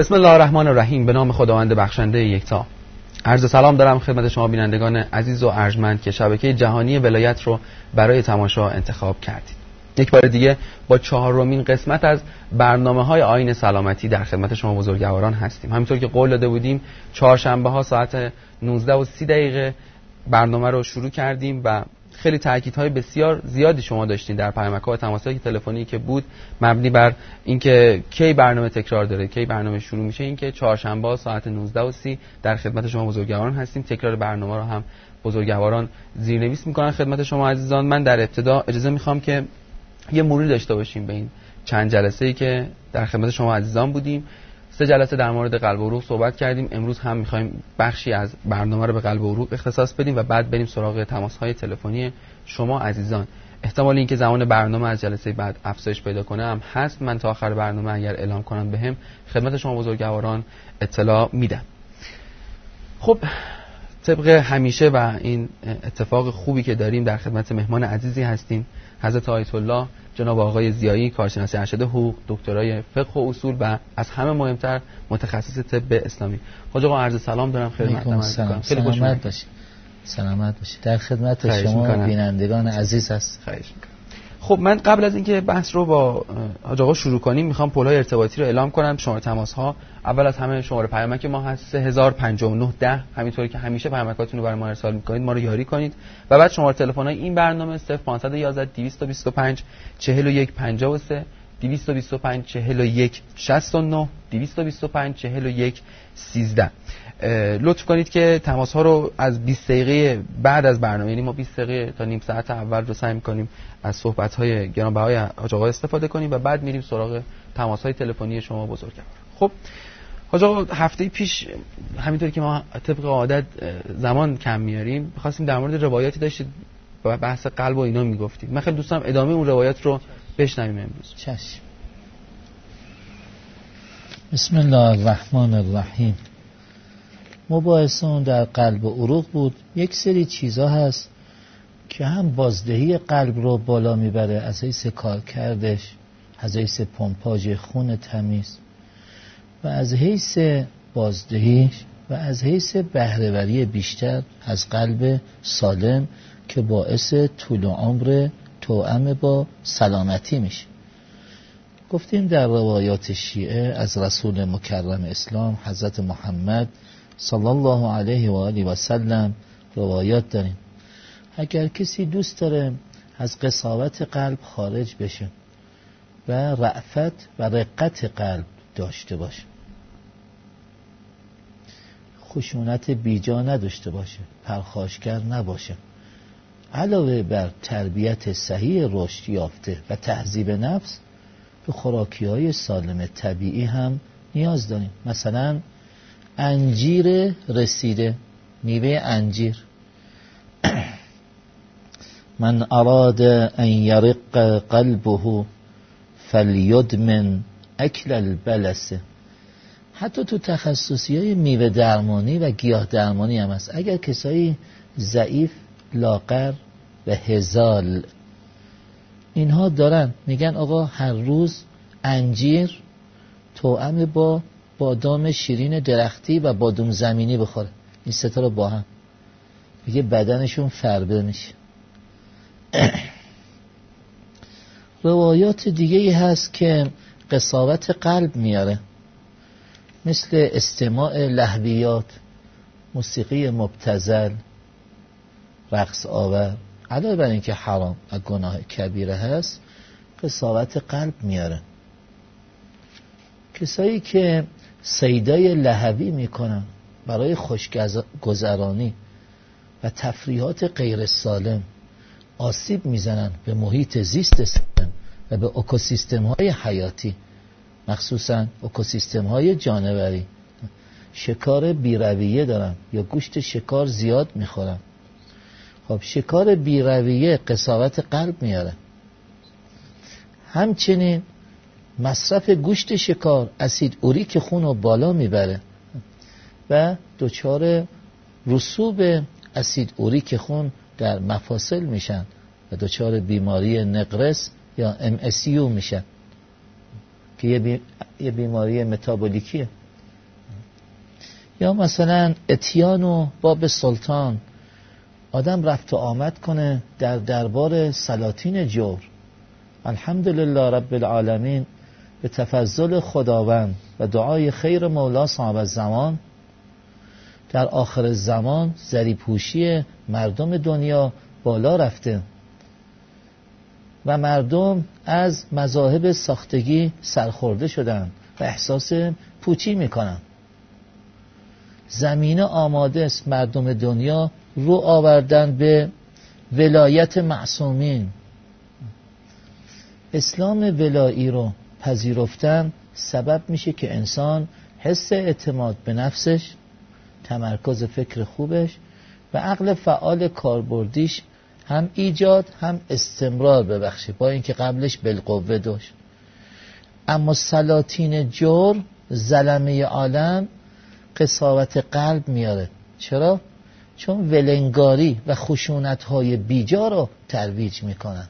بسم الله الرحمن الرحیم. به نام خداوند بخشنده یکتا. عرض سلام دارم خدمت شما بینندگان عزیز و ارجمند که شبکه جهانی ولایت رو برای تماشا انتخاب کردید. یک بار دیگه با چهارمین قسمت از برنامه های آین سلامتی در خدمت شما بزرگواران هستیم. همینطور که قول داده بودیم چهارشنبه ها ساعت 19 و 30 دقیقه برنامه رو شروع کردیم و خیلی تاکیدهای بسیار زیادی شما داشتین در پیامک ها و تماسهای تلفنی که بود مبنی بر اینکه کی برنامه تکرار داره کی برنامه شروع میشه اینکه چهارشنبه ساعت 19 و 30 در خدمت شما بزرگواران هستیم. تکرار برنامه رو هم بزرگواران زیرنویس می‌کنن خدمت شما عزیزان. من در ابتدا اجازه می‌خوام که یه مروری داشته باشیم به این چند جلسه ای که در خدمت شما عزیزان بودیم. سه جلسه در مورد قلب و روح صحبت کردیم. امروز هم می‌خوایم بخشی از برنامه رو به قلب و روح اختصاص بدیم و بعد بریم سراغ تماس های تلفنی شما عزیزان. احتمال اینکه زمان برنامه از جلسه بعد افزایش پیدا کنه هم هست. من تا آخر برنامه اگر اعلام کنم بهم خدمت شما بزرگواران اطلاع میدم. خب طبق همیشه و این اتفاق خوبی که داریم در خدمت مهمان عزیزی هستیم حضرت آیت الله جناب آقای زیایی کارشناس ارشد حقوق دکترای فقه و اصول و از همه مهمتر متخصص طب اسلامی. حاج آقا عرض سلام دارم خدمت سلام. خیلی خوش سلامت باشید. سلامت باشید. در خدمت شما بینندگان عزیز هست خواهش خب من قبل از اینکه بحث رو با حاج آقا شروع کنیم می‌خوام پلهای ارتباطی رو اعلام کنم. شماره تماس ها اول از همه شماره پیامک ما هست 3059 10 همینطوری که همیشه پیامکاتون رو برای ما ارسال می‌کنید ما رو یاری کنید. و بعد شماره تلفن های این برنامه 0511 225 41 53 225 41 69 225 41 13 لطف کنید که تماس ها رو از 20 دقیقه بعد از برنامه یعنی ما 20 دقیقه تا نیم ساعت اول رو سعی می‌کنیم از صحبت های گرانبهای حاج آقا استفاده کنیم و بعد میریم سراغ تماس های تلفنی شما بزرگوار خب حاج آقا هفته پیش همینطور که ما طبق عادت زمان کم میاریم خواستیم در مورد روایاتی داشتید بحث قلب و اینا می‌گفتید من خیلی دوستم ادامه اون روایات رو بشنویم امروز. چشم. بسم الله الرحمن الرحیم. مباحثون در قلب عروق بود. یک سری چیزا هست که هم بازدهی قلب رو بالا می‌بره. از حیث کار کردش از حیث پمپاژ خون تمیز و از حیث بازدهیش و از حیث بهرهوری بیشتر از قلب سالم که باعث طول عمر توأم با سلامتی میشه. گفتیم در روایات شیعه از رسول مکرم اسلام حضرت محمد صلی الله علیه و آله و سلم روایات داریم. اگر کسی دوست داره از قصاوت قلب خارج بشه و رعفت و رقت قلب داشته باشه خشونت بیجا نداشته باشه پرخاشگر نباشه. علاوه بر تربیت صحیح رشد یافته و تهذیب نفس به خوراکی های سالم طبیعی هم نیاز داریم. مثلا انجیر رسیده میوه انجیر. من اراد ان یرق قلبه فلیدمن اکل البلسه حتی تو تخصصی های میوه درمانی و گیاه درمانی هم هست. اگر کسایی ضعیف لاغر و هزال اینها دارن. میگن آقا هر روز انجیر توأم با بادام شیرین درختی و بادوم زمینی بخوره. این ستا رو با هم. میگه بدنشون فربه میشه. روایات دیگه ای هست که قصاوت قلب میاره. مثل استماع لحویات موسیقی مبتزل رقص آور. علاوه بر اینکه حرام و گناه کبیره هست قصاوت قلب میاره. کسایی که سیدای لحوی می‌کنن برای خوشگذرانی و تفریحات غیر سالم. آسیب می‌زنن به محیط زیست سالم و به اکوسیستم های حیاتی مخصوصا اکوسیستم های جانوری. شکار بیرویه دارن یا گوشت شکار زیاد می‌خورن خب شکار بیرویه قصاوت قلب میاره همچنین مصرف گوشت شکار اسید اوریک خون رو بالا می‌بره و دچار رسوب اسید اوریک خون در مفاصل میشن و دچار بیماری نقرس یا MSU میشن. که یه بیماری متابولیکیه. یا مثلا اتیان و باب سلطان. آدم رفت و آمد کنه در دربار سلاطین جور. الحمدلله رب العالمین به تفضل خداوند و دعای خیر مولا صاحب زمان در آخر زمان پوشی مردم دنیا بالا رفته و مردم از مذاهب ساختگی سرخورده شدن و احساس پوچی می‌کنن. زمینه آماده است مردم دنیا رو آوردن به ولایت معصومین. اسلام ولایی رو پذیرفتن سبب میشه که انسان حس اعتماد به نفسش تمرکز فکر خوبش و عقل فعال کاربردیش هم ایجاد هم استمرار ببخشه. با اینکه قبلش بالقوه داشت. اما سلاطین جور زلمه عالم قصاوت قلب میاره. چرا؟ چون ولنگاری و خشونت های بیجا رو ترویج می‌کنن.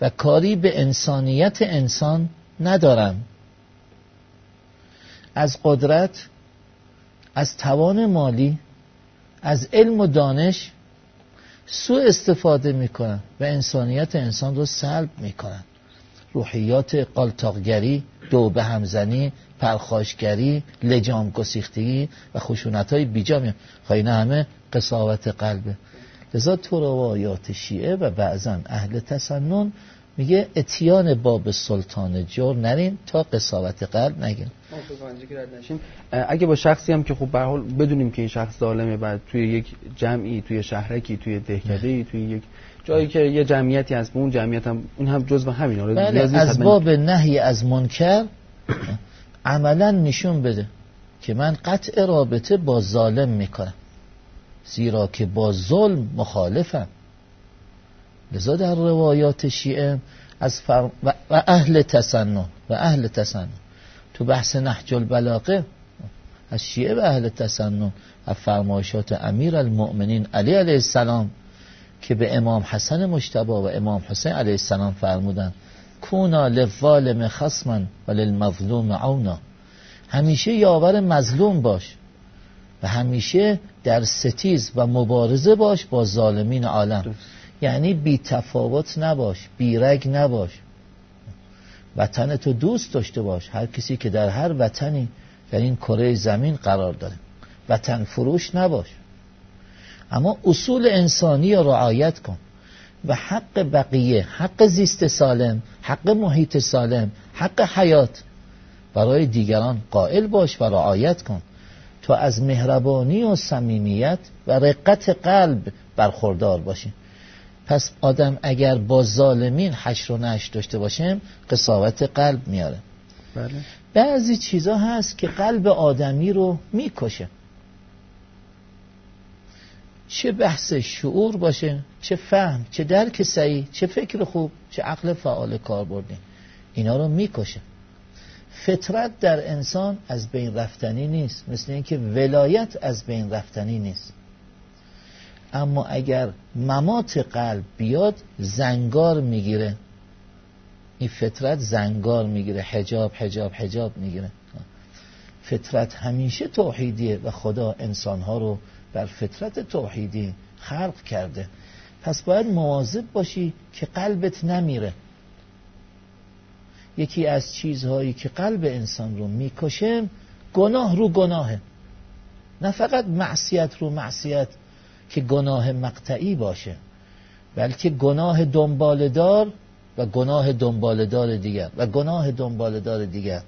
و کاری به انسانیت انسان ندارن از قدرت از توان مالی از علم و دانش سوء استفاده می‌کنن و انسانیت انسان رو سلب می‌کنن. روحیات قالتاقگری دو به همزنی پرخاشگری لجام گسیختگی و خشونت های بیجا میان خواهی نه همه قصاوت قلبه. لذا تو روایات شیعه و بعضا اهل تسنن میگه اتیان باب سلطان جور نرین تا قصاوت قلب نگین اگه با شخصی هم که خب به حال بدونیم که این شخص ظالمه بعد توی یک جمعی توی شهرکی توی دهکده توی یک جایی که یه جمعیتی هست اون جمعیت هم این هم جزء همین آره بله از باب نهی از منکر عملا نشون بده که من قطع رابطه با ظالم می‌کنم. زیرا که با ظلم مخالفم. لذا در روایات شیعه از و اهل تسنن و اهل تسنن. تو بحث نحج البلاغه از شیعه و اهل تسنن از فرمایشات امیر المؤمنین علی علیه السلام که به امام حسن مشتبه و امام حسین علیه السلام فرمودن کونا لظالم خصما و للمظلوم عونا. همیشه یاور مظلوم باش. و همیشه در ستیز و مبارزه باش با ظالمین عالم. یعنی بی تفاوت نباش بی رگ نباش. وطن تو دوست داشته باش. هر کسی که در هر وطنی در این کره زمین قرار داره. وطن فروش نباش. اما اصول انسانی را رعایت کن. و حق بقیه حق زیست سالم حق محیط سالم حق حیات برای دیگران قائل باش و رعایت کن. تا از مهربانی و صمیمیت و رقت قلب برخوردار باشی پس آدم اگر با ظالمین حشر و نش داشته باشه قصاوت قلب میاره. بله. بعضی چیزا هست که قلب آدمی رو می‌کشه. چه بحث شعور باشه چه فهم چه درک سعی چه فکر خوب چه عقل فعال کار بردیم اینا رو می‌کشه. فطرت در انسان از بین رفتنی نیست. مثل اینکه ولایت از بین رفتنی نیست. اما اگر ممات قلب بیاد زنگار می‌گیره. این فطرت زنگار می‌گیره. حجاب حجاب حجاب می‌گیره. فطرت همیشه توحیدیه و خدا انسانها رو بر فطرت توحیدی خلق کرده. پس باید مواظب باشی که قلبت نمیره. یکی از چیزهایی که قلب انسان رو می‌کشه گناه رو گناهه. نه فقط معصیت رو معصیت که گناه مقطعی باشه بلکه گناه دنبالدار و گناه دنبالدار دیگر. و گناه دنبالدار دیگر.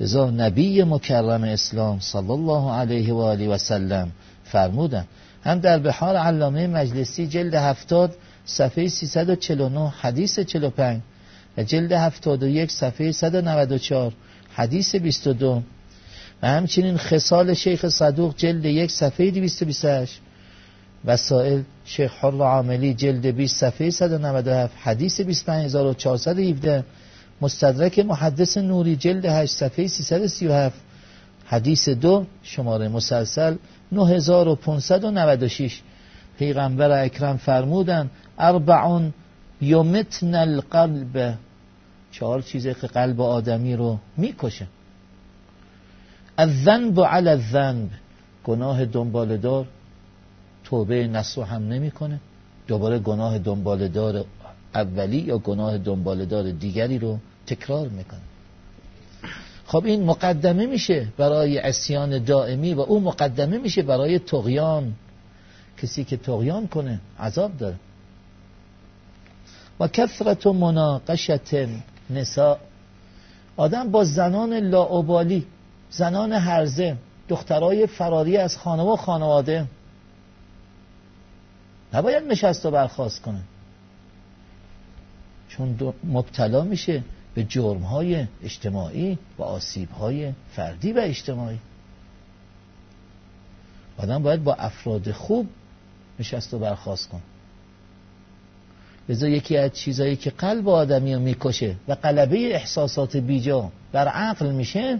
لذا نبی مکرم اسلام صلی الله علیه و آله و سلم فرمودن. هم در بحار علامه مجلسی جلد هفتاد صفحه 349 حدیث 45 و جلد 71 صفحه 194 حدیث 22 و همچنین خصال شیخ صدوق جلد یک صفحه 228 وسائل شیخ حر عاملی جلد 20 صفحه 197 حدیث 25417 مستدرک محدث نوری جلد 8 صفحه 337 حدیث دو شماره مسلسل 9596 پیغمبر اکرم فرمودن اربعون یومتن القلب. چهار چیزی که قلب آدمی رو می‌کشه. الذنب علی الذنب. گناه دنبالدار توبه نسو هم نمی‌کنه. دوباره گناه دنبالدار اولی یا گناه دنبالدار دیگری رو تکرار می‌کنه. خب این مقدمه میشه برای اسیان دائمی و او مقدمه میشه برای تقیان. کسی که تقیان کنه عذاب داره. و کثرت و مناقشت نساء. آدم با زنان لاعبالی زنان هرزه دخترای فراری از خانه و خانواده نباید نشست و برخواست کنه. چون مبتلا میشه به جرمهای اجتماعی و آسیبهای فردی و اجتماعی. آدم باید با افراد خوب نشست و برخواست کن لذا یکی از چیزایی که قلب آدمی رو می‌کشه و قلبه احساسات بیجا بر عقل میشه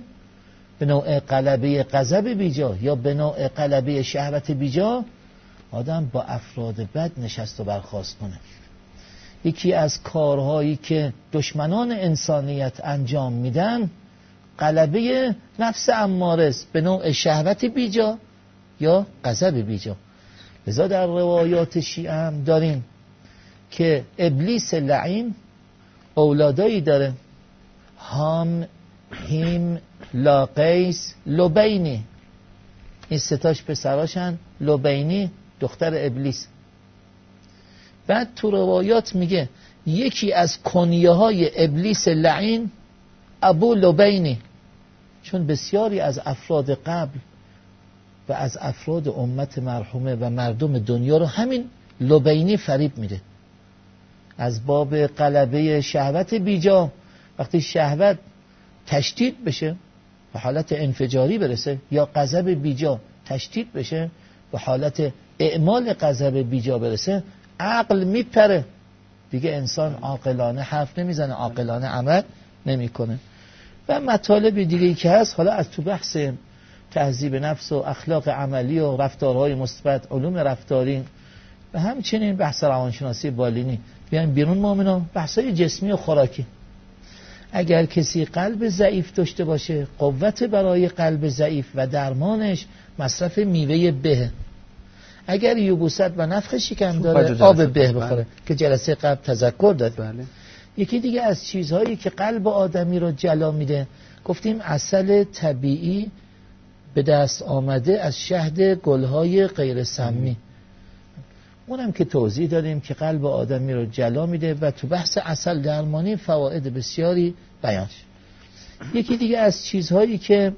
به نوع قلبه غضب بیجا یا به نوع قلبه شهوت بیجا آدم با افراد بد نشست و برخواست کنه. یکی از کارهایی که دشمنان انسانیت انجام میدن قلبه نفس امارز به نوع شهوت بیجا یا غضب بیجا. لذا در روایات شیعه هم داریم که ابلیس لعین اولادایی داره. هام هیم لاقیس لبینی. این ستاش پسراشن لبینی دختر ابلیس. بعد تو روایات میگه یکی از کنیه های ابلیس لعین ابو لبینی. چون بسیاری از افراد قبل و از افراد امت مرحومه و مردم دنیا رو همین لبینی فریب میده. از باب قلبه شهوت بیجا. وقتی شهوت تشدید بشه به حالت انفجاری برسه یا غضب بیجا تشدید بشه به حالت اعمال غضب بیجا برسه عقل میپره. دیگه انسان عاقلانه حرف نمی‌زنه عاقلانه عمل نمی‌کنه. و مطالب دیگه که هست حالا از تو بحث تهذیب نفس و اخلاق عملی و رفتارهای مثبت علوم رفتاری و همچنین بحث روانشناسی بالینی. بیان بیرون مؤمنا بحثای جسمی و خوراکی. اگر کسی قلب ضعیف داشته باشه قوت برای قلب ضعیف و درمانش مصرف میوه به. اگر یوبوست و نفخ شکم داره آب به بخوره بله. که جلسه قبل تذکر داد. بله. یکی دیگه از چیزهایی که قلب آدمی رو جلا میده. گفتیم اصل طبیعی به دست آمده از شهد گلهای غیر سمی. اونم که توضیح دادیم که قلب آدمی رو جلا میده و تو بحث اصل درمانی فواید بسیاری بیان یکی دیگه از چیزهایی که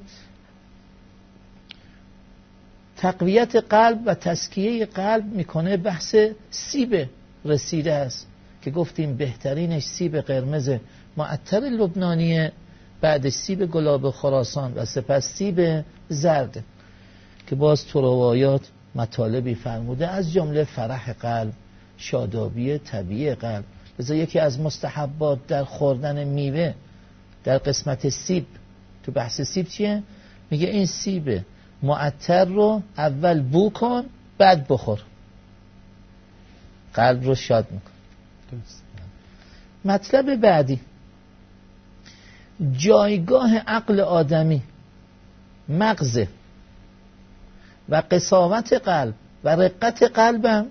تقویت قلب و تسکیه قلب می‌کنه بحث سیب رسیده است که گفتیم بهترینش سیب قرمز معطر لبنانیه بعد سیب گلاب خراسان و سپس سیب زرد که باز تو روایات مطالبی فرموده از جمله فرح قلب شادابی طبیعی قلب. لذا یکی از مستحبات در خوردن میوه در قسمت سیب تو بحث سیب چیه؟ میگه این سیب معطر رو اول بو کن بعد بخور. قلب رو شاد میکن. مطلب بعدی. جایگاه عقل آدمی مغزه. و قصاوت قلب و رقت قلبم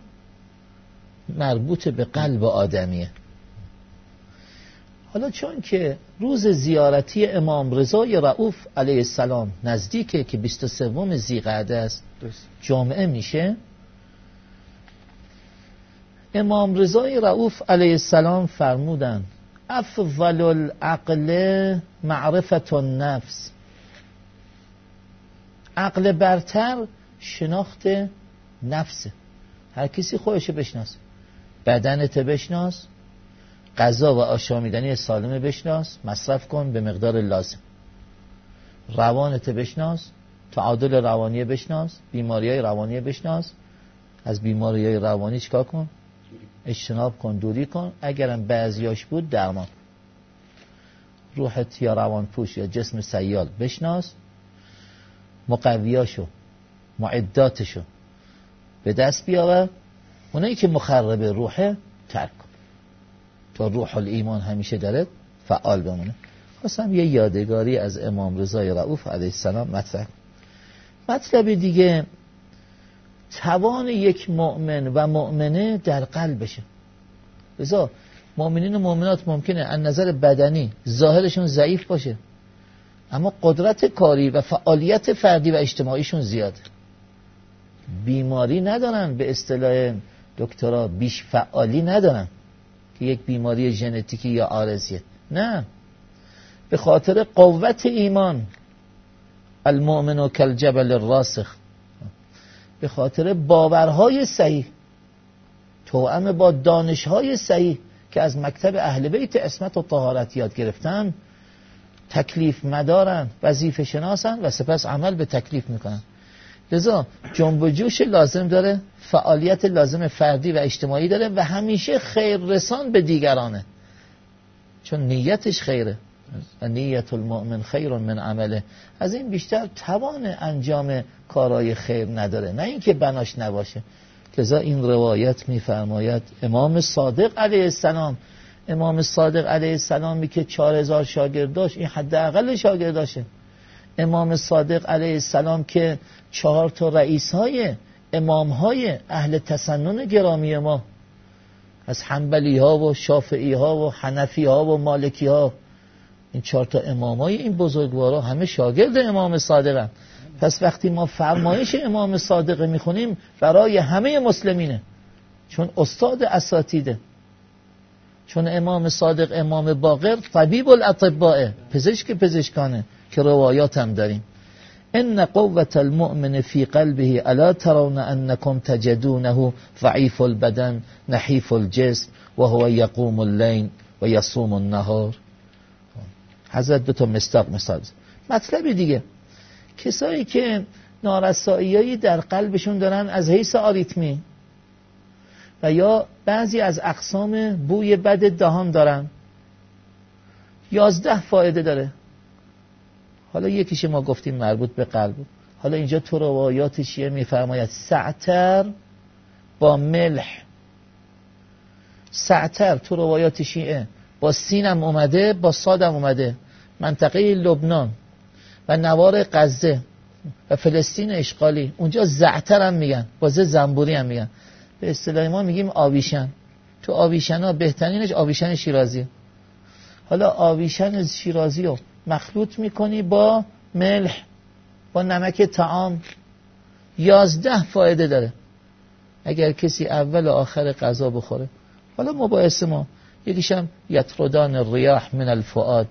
مربوط به قلب آدمیه. حالا چون که روز زیارتی امام رضای رعوف علیه السلام نزدیکه که 23 زیقعده است جامعه میشه امام رضای رعوف علیه السلام فرمودن افضل العقل معرفت النفس. عقل برتر شناخت نفسه. هر کسی خودش بشناس بدنت بشناس. غذا و آشامیدنی سالمه بشناس. مصرف کن به مقدار لازم. روانت بشناس. تعادل روانی بشناس. بیماری های روانی بشناس. از بیماری های روانی چکا کن؟ اجتناب کن دوری کن. اگرم بعضیاش بود درمان. روحت یا روان پوش یا جسم سیال بشناس. مقویاشو. معداتشو به دست بیاور. اونایی که مخرب روحه ترک. کن تا روح الایمان همیشه داره فعال بمونه. خواستم یه یادگاری از امام رضای رعوف علیه السلام مطرح مطلب دیگه توان یک مؤمن و مؤمنه در قلبشه لذا مؤمنین و مؤمنات ممکنه از نظر بدنی ظاهرشون ضعیف باشه اما قدرت کاری و فعالیت فردی و اجتماعیشون زیاده. بیماری ندارن به اصطلاح دکترا بیش فعالی ندارن که یک بیماری ژنتیکی یا آرزیه. نه. به خاطر قوت ایمان. المؤمن و کالجبل الراسخ. به خاطر باورهای صحیح. توأم با دانشهای صحیح که از مکتب اهل بیت اسمت و طهارت یاد گرفتن تکلیف مدارن وظیفه شناسن و سپس عمل به تکلیف می‌کنن. لذا جنب جوش لازم داره فعالیت لازم فردی و اجتماعی داره و همیشه خیر رسان به دیگرانه. چون نیتش خیره. و نیت المؤمن خیر من عمله. از این بیشتر توان انجام کارهای خیر نداره. نه اینکه بناش نباشه. لذا این روایت میفرماید امام صادق علیه السلام امام صادق علیه السلامی که چهار هزار شاگرد داشت این حداقل شاگرداشه. امام صادق علیه السلام که چهار تا رئیس های امام های اهل تسنن گرامی ما از حنبلی ها و شافعی ها و حنفی ها و مالکی ها این چهار تا امام های این بزرگوارا همه شاگرد امام صادق پس وقتی ما فرمایش امام صادق می‌خونیم برای همه مسلمینه. چون استاد اساتیده. چون امام صادق امام باقر طبیب الاطباء پزشک پزشکانه. که روایات هم داریم. ان قوة المؤمن في قلبه الا ترون انكم تجدونه ضعيف البدن نحيف الجسم وهو يقوم الليل و یصوم النهار. حضرت دو تا مستاق مثال مطلب دیگه. کسایی که نارساییایی در قلبشون دارن از حیث آریتمی و یا بعضی از اقسام بوی بد دهان دارن. یازده فایده داره. حالا یکیش ما گفتیم مربوط به قلب حالا اینجا تو روایات شیعه میفرماید سعتر با ملح. سعتر تو روایات شیعه. با سینم اومده با سادم اومده. منطقه لبنان و نوار غزه و فلسطین اشغالی. اونجا زعتر هم میگن. بازه زنبوری هم میگن. به اصطلاح ما میگیم آویشن. تو آویشن ها بهترینش آویشن شیرازی حالا آویشن شیرازی رو مخلوط می‌کنی با ملح با نمک تعام یازده فایده داره. اگر کسی اول و آخر غذا بخوره. حالا مباحث ما. یکیشم یطردان ریاح من الفؤاد.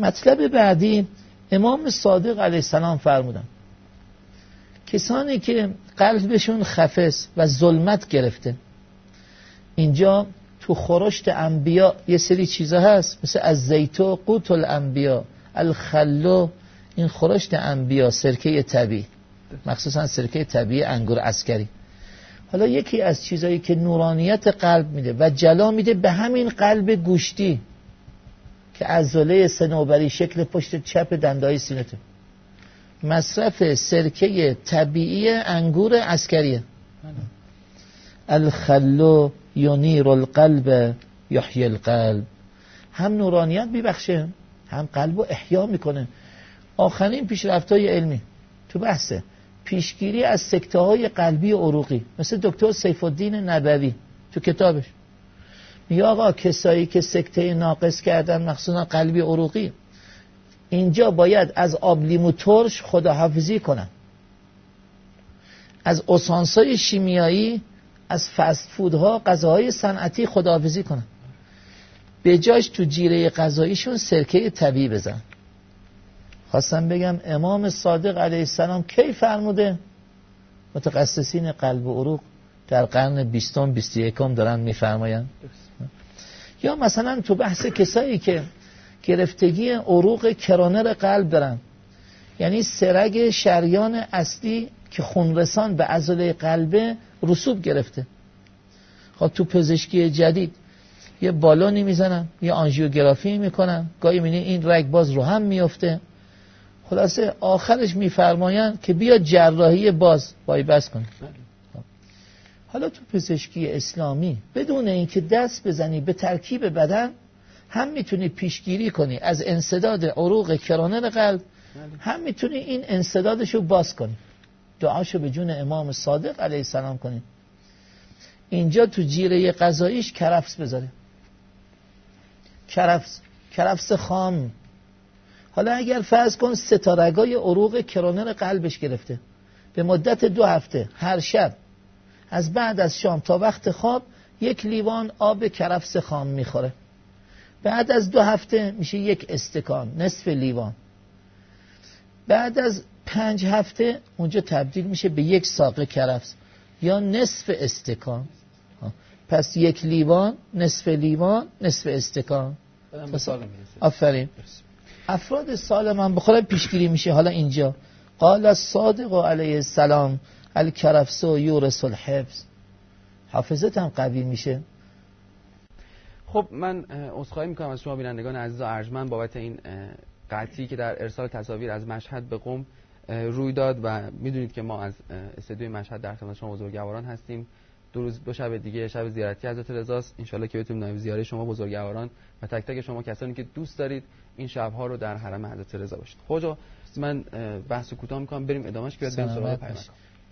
مطلب بعدی امام صادق علیه السلام فرمودن. کسانی که قلبشون خفص و ظلمت گرفته اینجا تو خورشت انبیا یه سری چیزا هست. مثل از زیتو قوت الانبیا الخلو این خورشت انبیا سرکه طبیعی. مخصوصا سرکه طبیعی انگور عسکری. حالا یکی از چیزایی که نورانیت قلب میده و جلا میده به همین قلب گوشتی که عضله سنوبری شکل پشت چپ دندای سینته مصرف سرکه طبیعی انگور عسکریه. الخلو یونیر القلب یحیی القلب. هم نورانیت میبخشه هم قلب رو احیا می‌کنه. آخرین پیشرفت های علمی تو بحثه. پیشگیری از سکته های قلبی عروقی. مثل دکتر سیف الدین نبوی تو کتابش. میگه آقا کسایی که سکته ناقص کردن مخصوصا قلبی عروقی اینجا باید از آب لیمو ترش خداحافظی کنن. از اسانسای شیمیایی از فست فودها غذاهای صنعتی خداحافظی کنن. به جاش تو جیره غذاییشون سرکه طبیعی بزن. خواستم بگم امام صادق علیه السلام کی فرموده؟ متخصصین قلب و عروق در قرن بیستم بیستی یکم دارن میفرماین یا مثلا تو بحث کسایی که گرفتگی عروق کرانر قلب دارن. یعنی سرگ شریان اصلی که خونرسان به عضله قلبه رسوب گرفته. خب تو پزشکی جدید یه بالونی می‌زنن یه آنژیوگرافی می‌کنن گاهی می‌بینی این رگ باز رو هم میفته خلاصه آخرش میفرمایند که بیا جراحی باز بای بس کن. حالا تو پزشکی اسلامی بدون اینکه دست بزنی به ترکیب بدن هم می‌تونی پیشگیری کنی از انصداد عروق کرانر قلب هم می‌تونی این انصدادشو باز کنی. دعاشو به جون امام صادق علیه السلام کنی اینجا تو جیره قضاییش کرفس بذاره. کرفس کرفس خام. حالا اگر فرض کن ستارگای عروق کرونر قلبش گرفته. به مدت دو هفته هر شب. از بعد از شام تا وقت خواب یک لیوان آب کرفس خام می‌خوره. بعد از دو هفته میشه یک استکان نصف لیوان. بعد از پنج هفته اونجا تبدیل میشه به یک ساقه کرفس. یا نصف استکان. پس یک لیوان نصف لیوان نصف استکان. آفرین. افراد سالم هم بخورم پیشگیری میشه. حالا اینجا. قال صادق علیه السلام الکرفس و یورس الحفظ. حافظت هم قوی میشه. خب من عذرخواهی می‌کنم از شما بینندگان عزیز و ارجمند بابت این قطعی که در ارسال تصاویر از مشهد به قم روی داد و می‌دونید که ما از استدیوی مشهد در خدمت شما بزرگواران هستیم. دو روز دو شب دیگه شب زیارتی حضرت رضاست ان که بتونیم نایب زیاره شما بزرگواران و تک تک شما کسانی که دوست دارید این شبها رو در حرم حضرت رضا باشید. خدا من بحث کوتاه می‌کنم. بریم بیاد بریم سراغ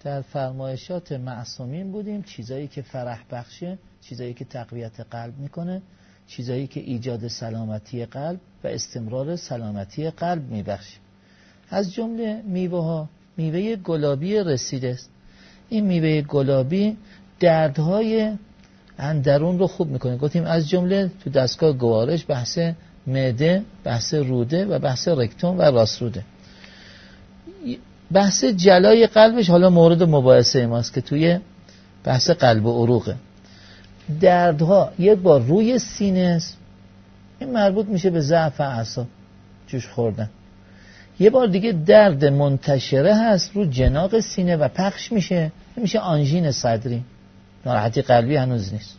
در فرمایشات معصومین بودیم. چیزایی که فرح بخشه چیزایی که تقویت قلب می‌کنه چیزایی که ایجاد سلامتی قلب و استمرار سلامتی قلب میبخشه. از جمله میوه ها میوه گلابی رسیده است. این میوه گلابی دردهای اندرون رو خوب می‌کنه. گفتیم از جمله تو دستگاه گوارش بحث معده بحث روده و بحث رکتوم و راست روده. بحث جلای قلبش حالا مورد مباحثه ماست که توی بحث قلب و عروقه. دردها یک بار روی سینه است این مربوط میشه به ضعف اعصاب. جوش خوردن. یه بار دیگه درد منتشره هست رو جناق سینه و پخش میشه. میشه آنژین صدری. ناراحتی قلبی هنوز نیست.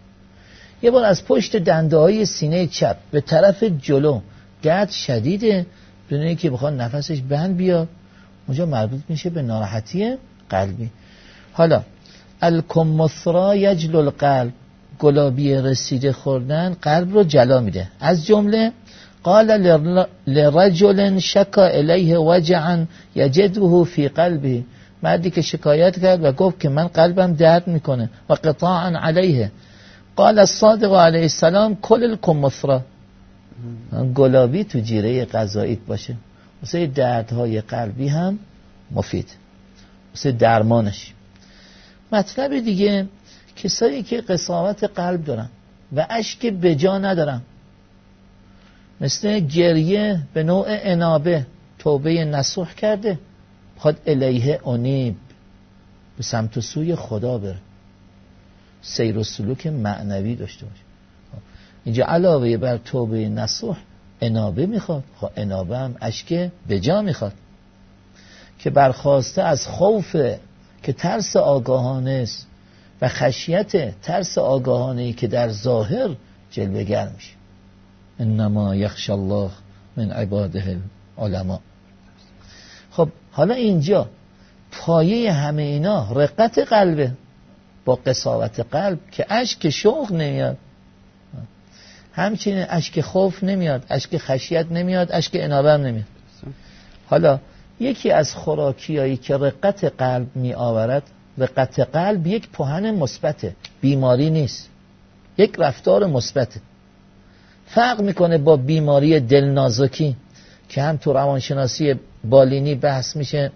یه بار از پشت دنده های سینه چپ به طرف جلو. گرد شدیده. بدون که بخواد نفسش بند بیاد. اونجا مربوط میشه به ناراحتی قلبی. حالا الکمثرا یجل القلب. گلابی رسیده خوردن قلب رو جلا میده. از جمله قال لرجل شکا الیه وجعا یجده فی قلبی مردی که شکایت کرد و گفت که من قلبم درد می‌کنه و قطاعا علیه. قال الصادق علیه السلام کل الکمثرا گلابی تو جیره غذاییت باشه. واسه دردهای قلبی هم مفید. واسه درمانش. مطلب دیگه کسایی که قصاوت قلب دارن و اشک بجا ندارن. مثل گریه به نوع انابه توبه نسوح کرده. خود الیه انیب به سمت و سوی خدا بره. سیر و سلوک معنوی داشته باشه. اینجا علاوه بر توبه نسوح انابه می‌خواد. خب انابه هم به جا می‌خواد. که برخواسته از خوف که ترس آگاهانه است و خشیت ترس آگاهانه ای که در ظاهر جلوگر میشه. انما یخش الله من عباده العلماء. خب حالا اینجا پایه همه اینا رقت قلبه. با قصاوت قلب که اشک شوق نمیاد. همچنین اشک خوف نمیاد اشک خشیت نمیاد اشک انابه هم نمیاد. حالا یکی از خوراکیایی که رقت قلب می آورد رقت قلب یک پهن مثبته بیماری نیست. یک رفتار مثبته. فرق می‌کنه با بیماری دلنازکی که هم تو روانشناسی بالینی بحث میشه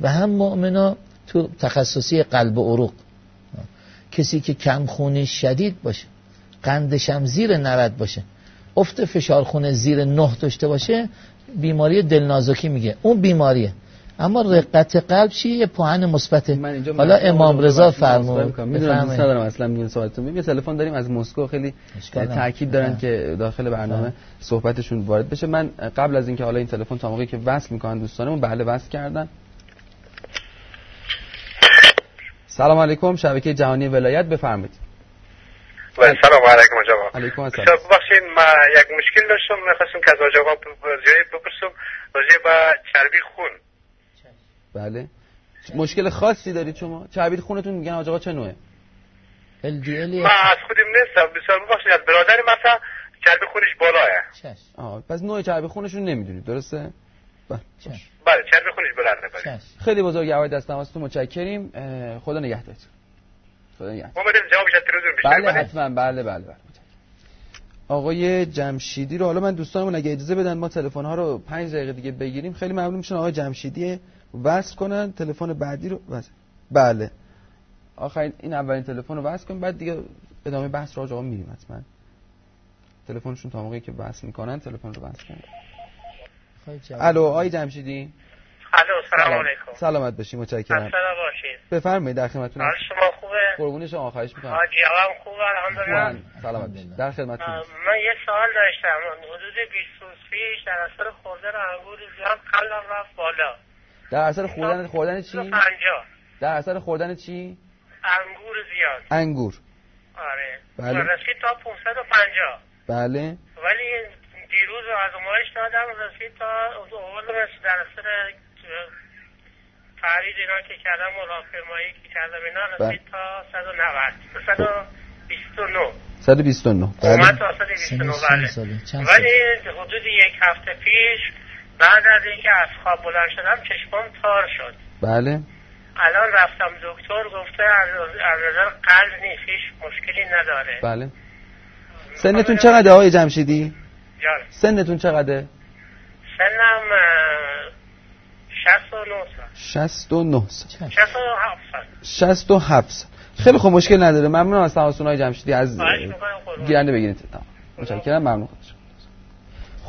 و هم مؤمنا تو تخصصی قلب و عروق. کسی که کم خونی شدید باشه قندش هم زیر 90 باشه افت فشار خونه زیر 9 داشته باشه بیماری دلنازکی میگه. اون بیماریه. اما رقت قلب چیه یه پوهن مثبته حالا امام رضا فرمود. می‌دونم دوست ندارم اصلا میگن سوالتون. یه تلفن داریم از مسکو. خیلی تاکید دارن که داخل برنامه صحبتشون وارد بشه. من قبل از اینکه حالا این تلفن تا موقعی که وصل می‌کنن دوستانمون بله وصل کردن. سلام علیکم. شبکه جهانی ولایت بفرمایید. سلام علیکم جواب. علیکم السلام. ببخشید ما یک مشکل داشتم. می‌خواستم که از جواب بپرسم. راجع به چربی خون. بله. مشکل خاصی دارید شما؟ چربی خونتون میگن؟ آقا چه نوعه؟ LDL ما از خودم نیستم. بسیار ببخشید از برادر مثلا چربی خونش بالاه آه پس نوع چربی خونشون نمی‌دونید درسته؟ بله. بله چند بخونیش بلنده بله. خیلی بزرگوار دست تماستون متشکریم. خدا نگهدارتون خدا نگهدار. ما بدیم جوابش از تلویزیون بیشتر بله. حتما. بله بله بله. آقای جمشیدی رو حالا من دوستانمون اگه اجازه بدن ما تلفن ها رو پنج دقیقه دیگه بگیریم. خیلی ممنون میشن. آقای جمشیدی وصل کنن تلفن بعدی رو وصل. بله. آخرین این اولین تلفن رو وصل کنیم بعد دیگه ادامه بحث رو آقا میریم حتما. تلفنشون تا موقعی که وصل می‌کنن تلفن رو وصل جواب. الو آقای جمشیدی؟ الو سلام علیکم. سلامت باشی متشکرم. اصلا باشید بفرمایید در خدمتتونم حال شما خوبه؟ قربون شما خواهش می‌کنم. حاجی هم خوبه الحمدلله. سلامت باشید در خدمتتون. من یه سوال داشتم. حدود 20 روز پیش در اثر خوردن انگور زیاد قلبم رفت بالا. در اثر خوردن خوردن چی؟ 150 در اثر خوردن چی؟ انگور زیاد. انگور. آره. بله. و رسید تا 550 بله. ولی دیروز آزمایش دادم رسید تا اول در اثر فرید اینا که کردم مراقبمایی که کردم اینا رسید تا 190 129 129 اومد بله. تا 129 سن بله؟ ولی حدود یک هفته پیش بعد از اینکه از خواب بلند شدم چشمام تار شد. بله. الان رفتم دکتر گفته از از نظر قلب نیست هیچ مشکلی نداره. بله. سنتون چقدر آقای جمشیدی؟ جان. سنتون چقدره؟ سنم اه، 69 سال. 69 سال. چشم. 67 سال. 67 سال. خیلی خوب مشکل نداره. ممنونم از تماسون های جمشیدی از. گیرنده بگیرید. تمام. متشکرم ممنون.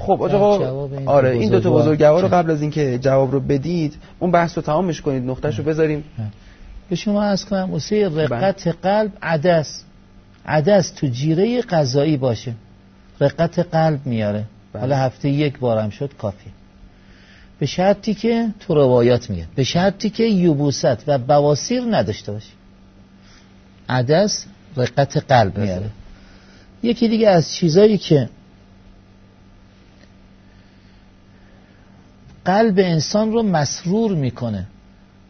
خب آقا آره این دو تا بزرگوار. رو. قبل از اینکه جواب رو بدید اون بحث رو تمامش کنید نقطهش رو بذاریم. به شما از کنم واسه رقت قلب عدس عدس تو جیره غذایی باشه. رقت قلب میاره. بله. حالا هفته یک بارم شد کافی. به شرطی که تو روایات میگه. به شرطی که یوبوست و بواسیر نداشته باشی عدس رقت قلب میاره. یکی دیگه از چیزایی که قلب انسان رو مسرور می‌کنه.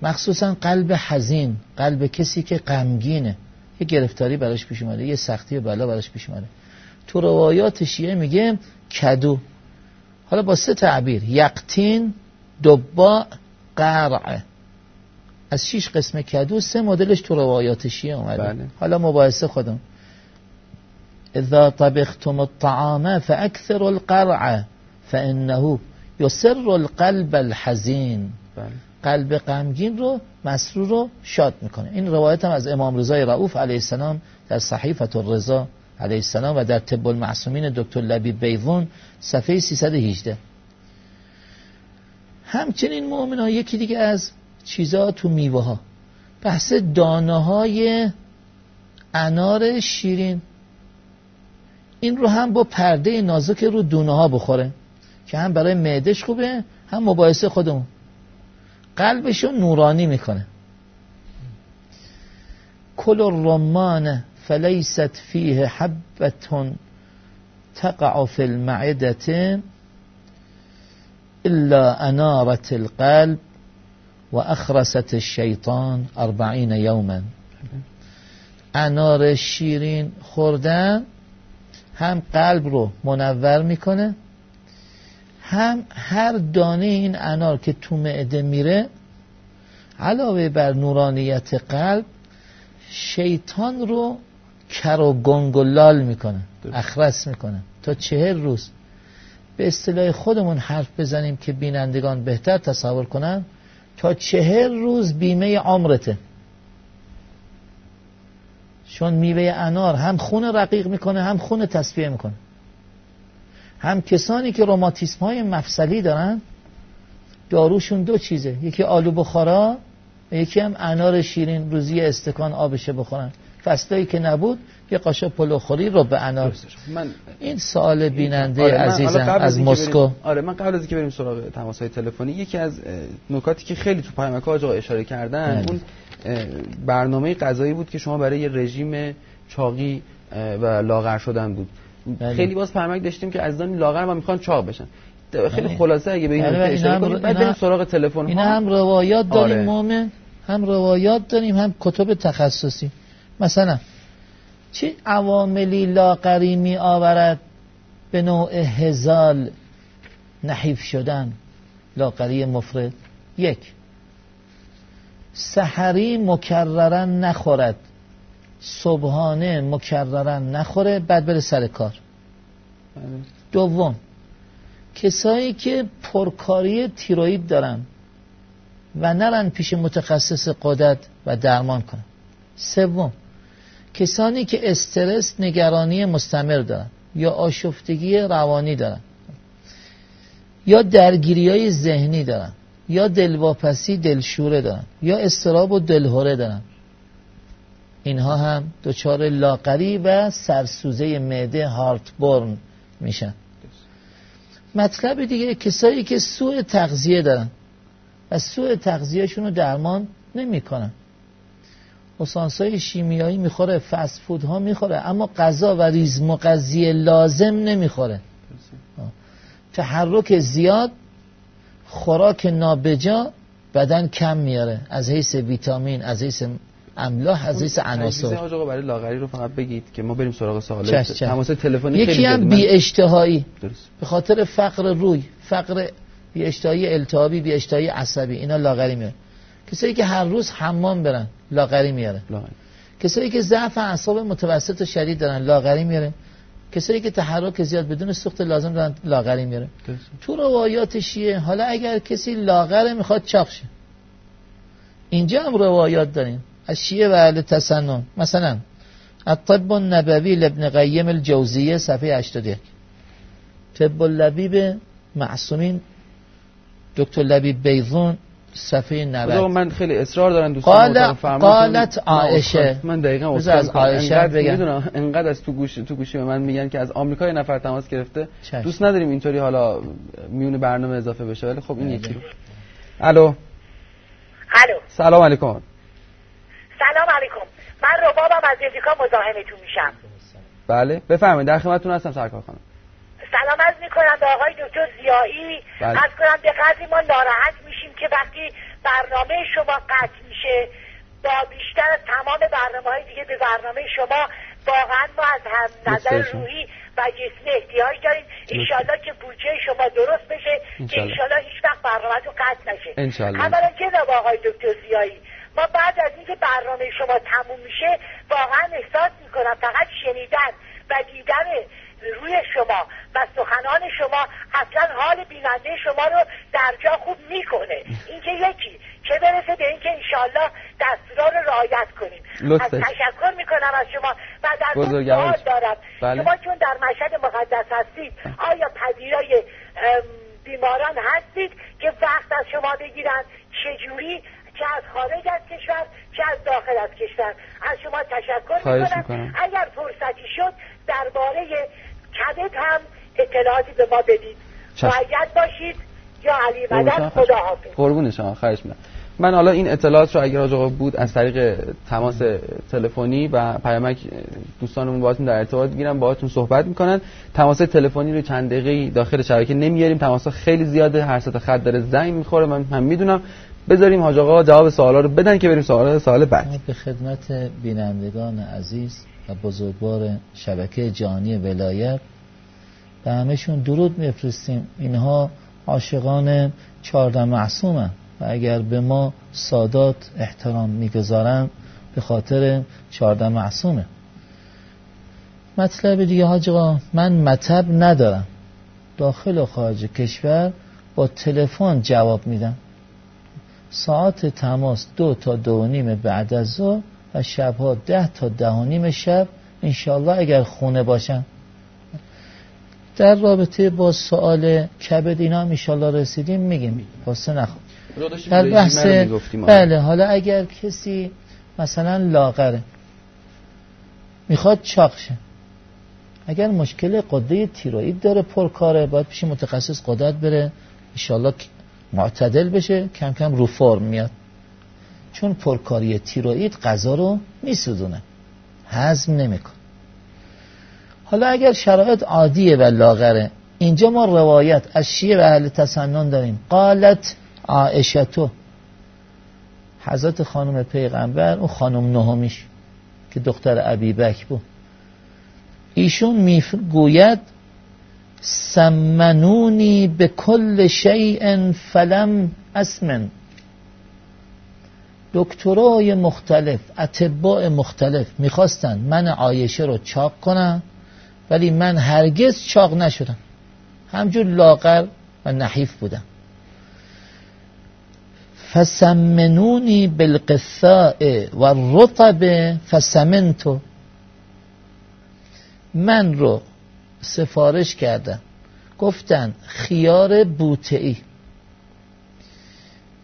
مخصوصا قلب حزین قلب کسی که غمگینه. یه گرفتاری براش پیش اومده یه سختی و بلا براش پیش اومده. تو روایات شیعه میگه کدو. حالا با سه تعبیر. یقتین دبا قرع از شیش قسم کدو سه مدلش تو روایات شیعه اومده. بله. حالا مباحثه خودم. اذا طبختم الطعام فاكثروا القرع فانه يسر القلب الحزين بله. قلب غمگین رو مسرور رو شاد می‌کنه. این روایت هم از امام رضای رؤوف علیه السلام در صحیفه الرضا علیه السلام و در طب المعصومین دکتر لبی بیوون صفحه 318 همچنین مؤمن ها یکی دیگه از چیزا تو میوه ها بحث دانه های انار شیرین. این رو هم با پرده نازک رو دونه ها بخوره. که هم برای معدش خوبه هم مباحثه خودمون. قلبشو نورانی می‌کنه. کل الرمان فلیست فیه حبة تقع فی المعدة الا انارت القلب و اخرست الشیطان اربعین یوما. انار شیرین خوردن هم قلب رو منور می‌کنه هم هر دانه این انار که تو معده میره علاوه بر نورانیت قلب شیطان رو کر و گنگ و لال می‌کنه. اخرس می‌کنه. تا چهر روز به اصطلاح خودمون حرف بزنیم که بینندگان بهتر تصور کنن تا چهر روز بیمه عمرته. چون میوه انار هم خون رقیق می‌کنه هم خون تصفیه می‌کنه. هم کسانی که روماتیسم های مفصلی دارن داروشون دو چیزه. یکی آلو بخارا و یکی هم انار شیرین روزی استکان آبشه بخورن. فصلایی که نبود یه قاشق پلوخوری رو به انار. من این سوال بیننده آره، عزیزم از مسکو. آره من قبل از اینکه بریم سراغ تماس های تلفنی یکی از نکاتی که خیلی تو پیامک آقا اشاره کردن بله. اون برنامه غذایی بود که شما برای یه رژیم چاقی و لاغر شدن بود. بله. خیلی باز پیامک داشتیم که عزیزان لاغر ما می‌خوان چاق بشن. خیلی بله. خلاصه اگه به این بله، نکته بله، اشاره کنیم بعد بریم سراغ تلفن این ها. هم روایات داریم آره. مومن. هم روایات داریم هم کتب تخصصی. مثلا چه عواملی لاغری می آورد به نوع هزال نحیف شدن؟ لاغری مفرد. یک. سحری مکررن نخورد. صبحانه مکررن نخوره بعد بره سر کار. دوم کسایی که پرکاری تیروید دارن و نرن پیش متخصص قدرت و درمان کنن. سوم کسانی که استرس نگرانی مستمر دارن یا آشفتگی روانی دارن یا درگیری های ذهنی دارن یا دلواپسی دلشوره دارن یا استراب و دلهوره دارن. اینها هم دچار لاغری و سرسوزه معده هارت برن میشن. مطلب دیگه کسایی که سوء تغذیه دارن و سوء تغذیهشون رو درمان نمی‌کنن. اسانسای شیمیایی می‌خوره فست فود ها می‌خوره اما غذا و ریز مغذی لازم نمی‌خوره. تحرک زیاد خوراک نابجا بدن کم میاره از حیث ویتامین از حیث املاح از حیث عناصر. آقا برای لاغری رو فقط بگید که ما بریم سراغ سوال. تماس تلفنی یکی هم بی اشتهایی. به خاطر فقر روی فقر بی اشتهایی التهابی بی اشتهایی عصبی. اینا لاغری میاره کسایی که هر روز حمام برن لاغری میاره. کسایی که ضعف اعصاب متوسط و شدید دارن لاغری میاره. کسایی که تحرک زیاد بدون سوخت لازم دارن لاغری میاره. تو روایات شیعه حالا اگر کسی لاغره می‌خواد چاق شه. اینجا هم روایات داریم. از شیعه و اهل تسنن. مثلا الطب النبوی لابن قیم الجوزیه صفحه 81 طب اللبیب معصومین. دکتر لبیب بیضون صفحه 90 من خیلی اصرار دارن دوستان قال قالت عائشه من دقیقاً از عایشه بگم. می‌دونم انقدر از تو گوش تو گوشی به من میگن که از آمریکا یه نفر تماس گرفته. چشم. دوست نداریم اینطوری حالا میون برنامه اضافه بشه ولی خب این بله. یکی. الو. الو. سلام علیکم. سلام علیکم. من ربابم از امریکا مزاحمتون میشم. بله بفرمایید. در خدمتتون هستم سرکار خانم سلام از می‌کنم به آقای دکتر زیایی. بله. از کنم به قدری ما ناراحت میشیم که وقتی برنامه شما قطع میشه با بیشتر از تمام برنامه های دیگه به برنامه شما واقعا ما از هم نظر روحی و جسمی احتیاج داریم. انشالله که بودجه شما درست بشه که انشالله هیچ وقت برنامه تو قطع نشه. اولا جناب آقای دکتر زیایی؟ ما بعد از اینکه برنامه شما تموم میشه واقعا احساس می‌کنم فقط شنیدن و دیدن روی شما و سخنان شما اصلا حال بیننده شما رو در جا خوب می‌کنه. اینکه یکی چه برسه به اینکه انشالله دستورا رو رعایت کنیم. از تشکر می‌کنم از شما و در سوال دارم. بله. شما چون در مشهد مقدس هستید آیا پذیرای بیماران هستید که وقت از شما بگیرن؟ چجوری چه از خارج از کشور چه از داخل از کشور. از شما تشکر می‌کنم. اگر فرصتی شد درباره کدت هم اطلاعاتی به ما بدید. باید باشید. یا علی مدد خدا حافظ. قربون شما خواهش می‌کنم. من حالا این اطلاعات رو اگر آقا بود از طریق تماس تلفنی و پیامک دوستانمون باهاتون در ارتباط می‌گیرن باهاتون صحبت می‌کنن. تماس تلفنی رو چند دقیقه داخل شبکه نمیاریم. تماس خیلی زیاده. هر ساعت خط داره زنگ می‌خوره. من هم می‌دونم. بذاریم حاج آقا جواب سوالا رو بدن که بریم سوال سوال بعد. به خدمت بینندگان عزیز و بزرگوار شبکه جهانی ولایت به همهشون درود میفرستیم. اینها عاشقان چهارده معصومن و اگر به ما سادات احترام می‌گذارن به خاطر چهارده معصومه. مطلب دیگه حاج من مطب ندارم. داخل و خارج کشور با تلفن جواب میدم. ساعت تماس دو تا دو نیم بعد از ظهر و شبها ده تا ده و نیم شب انشالله اگر خونه باشم در رابطه با سوال کبد اینا هم انشالله رسیدیم میگیم. واسه نخون در بحث بله حالا اگر کسی مثلا لاغره می‌خواد چاق شه. اگر مشکل قده تیروید داره پرکاره باید پیش متخصص قدرت بره. انشالله معتدل بشه کم کم رو فرم میاد. چون پرکاری تیروئید غذا رو میسوزونه. هضم نمیکن حالا اگر شرایط عادیه و لاغره اینجا ما روایت از شیعه و اهل تسنن داریم. قالت عائشتو. حضرت خانم پیغمبر اون خانم نهمیش که دختر بک بود. ایشون می‌گوید سمنونی به کل شیء فلم اسمن. دکترای مختلف اتباع مختلف می‌خواستن من عایشه رو چاق کنم ولی من هرگز چاق نشدم. همجور لاغر و نحیف بودم. فسمنونی بالقثاء و رطب فسمنتو. من رو سفارش کردن. گفتن خیار بوتعی.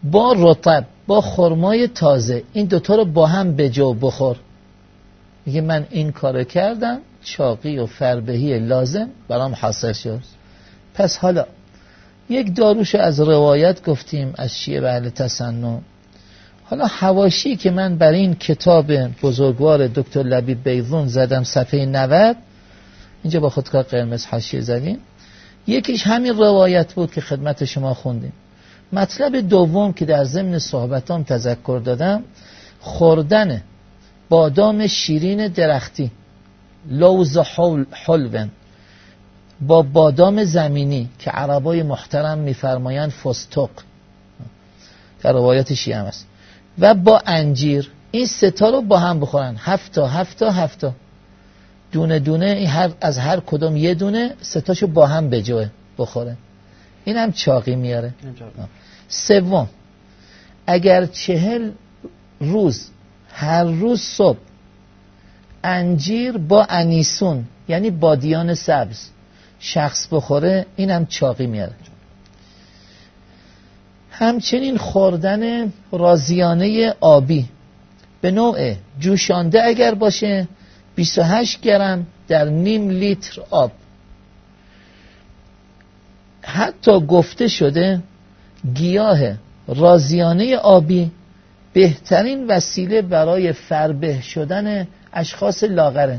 با رطب با خرمای تازه این دوتا رو با هم به جو بخور. میگه من این کار کردم چاقی و فربهی لازم برام حاصل شد. پس حالا یک داروش از روایت گفتیم از شیعه اهل تسنن. حالا حواشی که من بر این کتاب بزرگوار دکتر لبی بیضون زدم صفحه 90 اینجا با خودکار قرمز حاشیه زدیم. یکیش همین روایت بود که خدمت شما خوندیم. مطلب دوم که در ضمن صحبتام تذکر دادم خوردن بادام شیرین درختی لوز حلون با بادام زمینی که عربای محترم میفرمایند فستق. در روایت شیعه است و با انجیر. این ستا رو با هم بخورن. هفتا هفتا هفتا. دونه دونه هر از هر کدوم یه دونه ستاشو با هم بجوه بخوره. این هم چاقی میاره. سوم اگر چهل روز هر روز صبح انجیر با انیسون یعنی بادیان سبز شخص بخوره اینم چاقی میاره. همچنین خوردن رازیانه آبی به نوع جوشانده اگر باشه 28 گرم در نیم لیتر آب. حتی گفته شده گیاه رازیانه آبی بهترین وسیله برای فربه شدن اشخاص لاغره.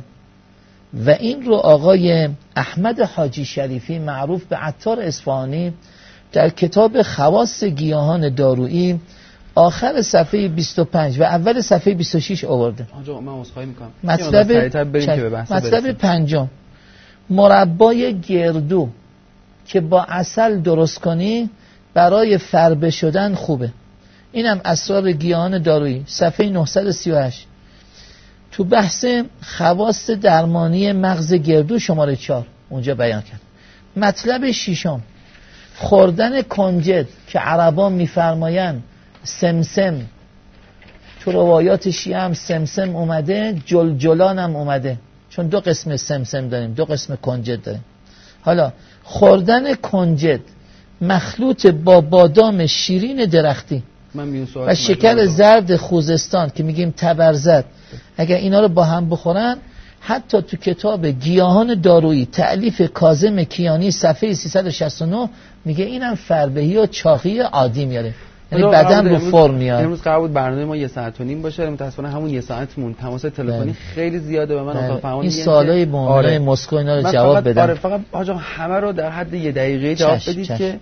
و این رو آقای احمد حاجی شریفی معروف به عطار اصفهانی در کتاب خواص گیاهان دارویی آخر صفحه 25 و اول صفحه 26 آورده آنجا من می‌کنم. مطلب مطلب پنجم. مربای گردو که با اصل درست کنی برای فربه شدن خوبه. اینم اسرار گیاهان دارویی. صفحه 938 تو بحث خواست درمانی مغز گردو شماره 4 اونجا بیان کرد. مطلب ششم. خوردن کنجد که عربان میفرمایند سمسم. تو روایات شیعه هم سمسم اومده جلجلان هم اومده. چون دو قسم سمسم داریم دو قسم کنجد داریم. حالا خوردن کنجد مخلوط با بادام شیرین درختی و شکر زرد خوزستان که میگیم تبرزد. اگر اینا رو با هم بخورن حتی تو کتاب گیاهان دارویی تعلیف کازم کیانی صفحه 369 میگه اینم فربهی و چاقی عادی میاره. یعنی بدن رو فرم میاد. امروز قرار بود برنامه ما یه ساعت و نیم باشه متاسفانه همون یه ساعت مون تماس تلفنی بله. خیلی زیاده به من بله. اتاق این سوالای به آره. مسکو اینا رو جواب بدم. آره فقط آجا همه رو در حد یه دقیقه جواب بدید که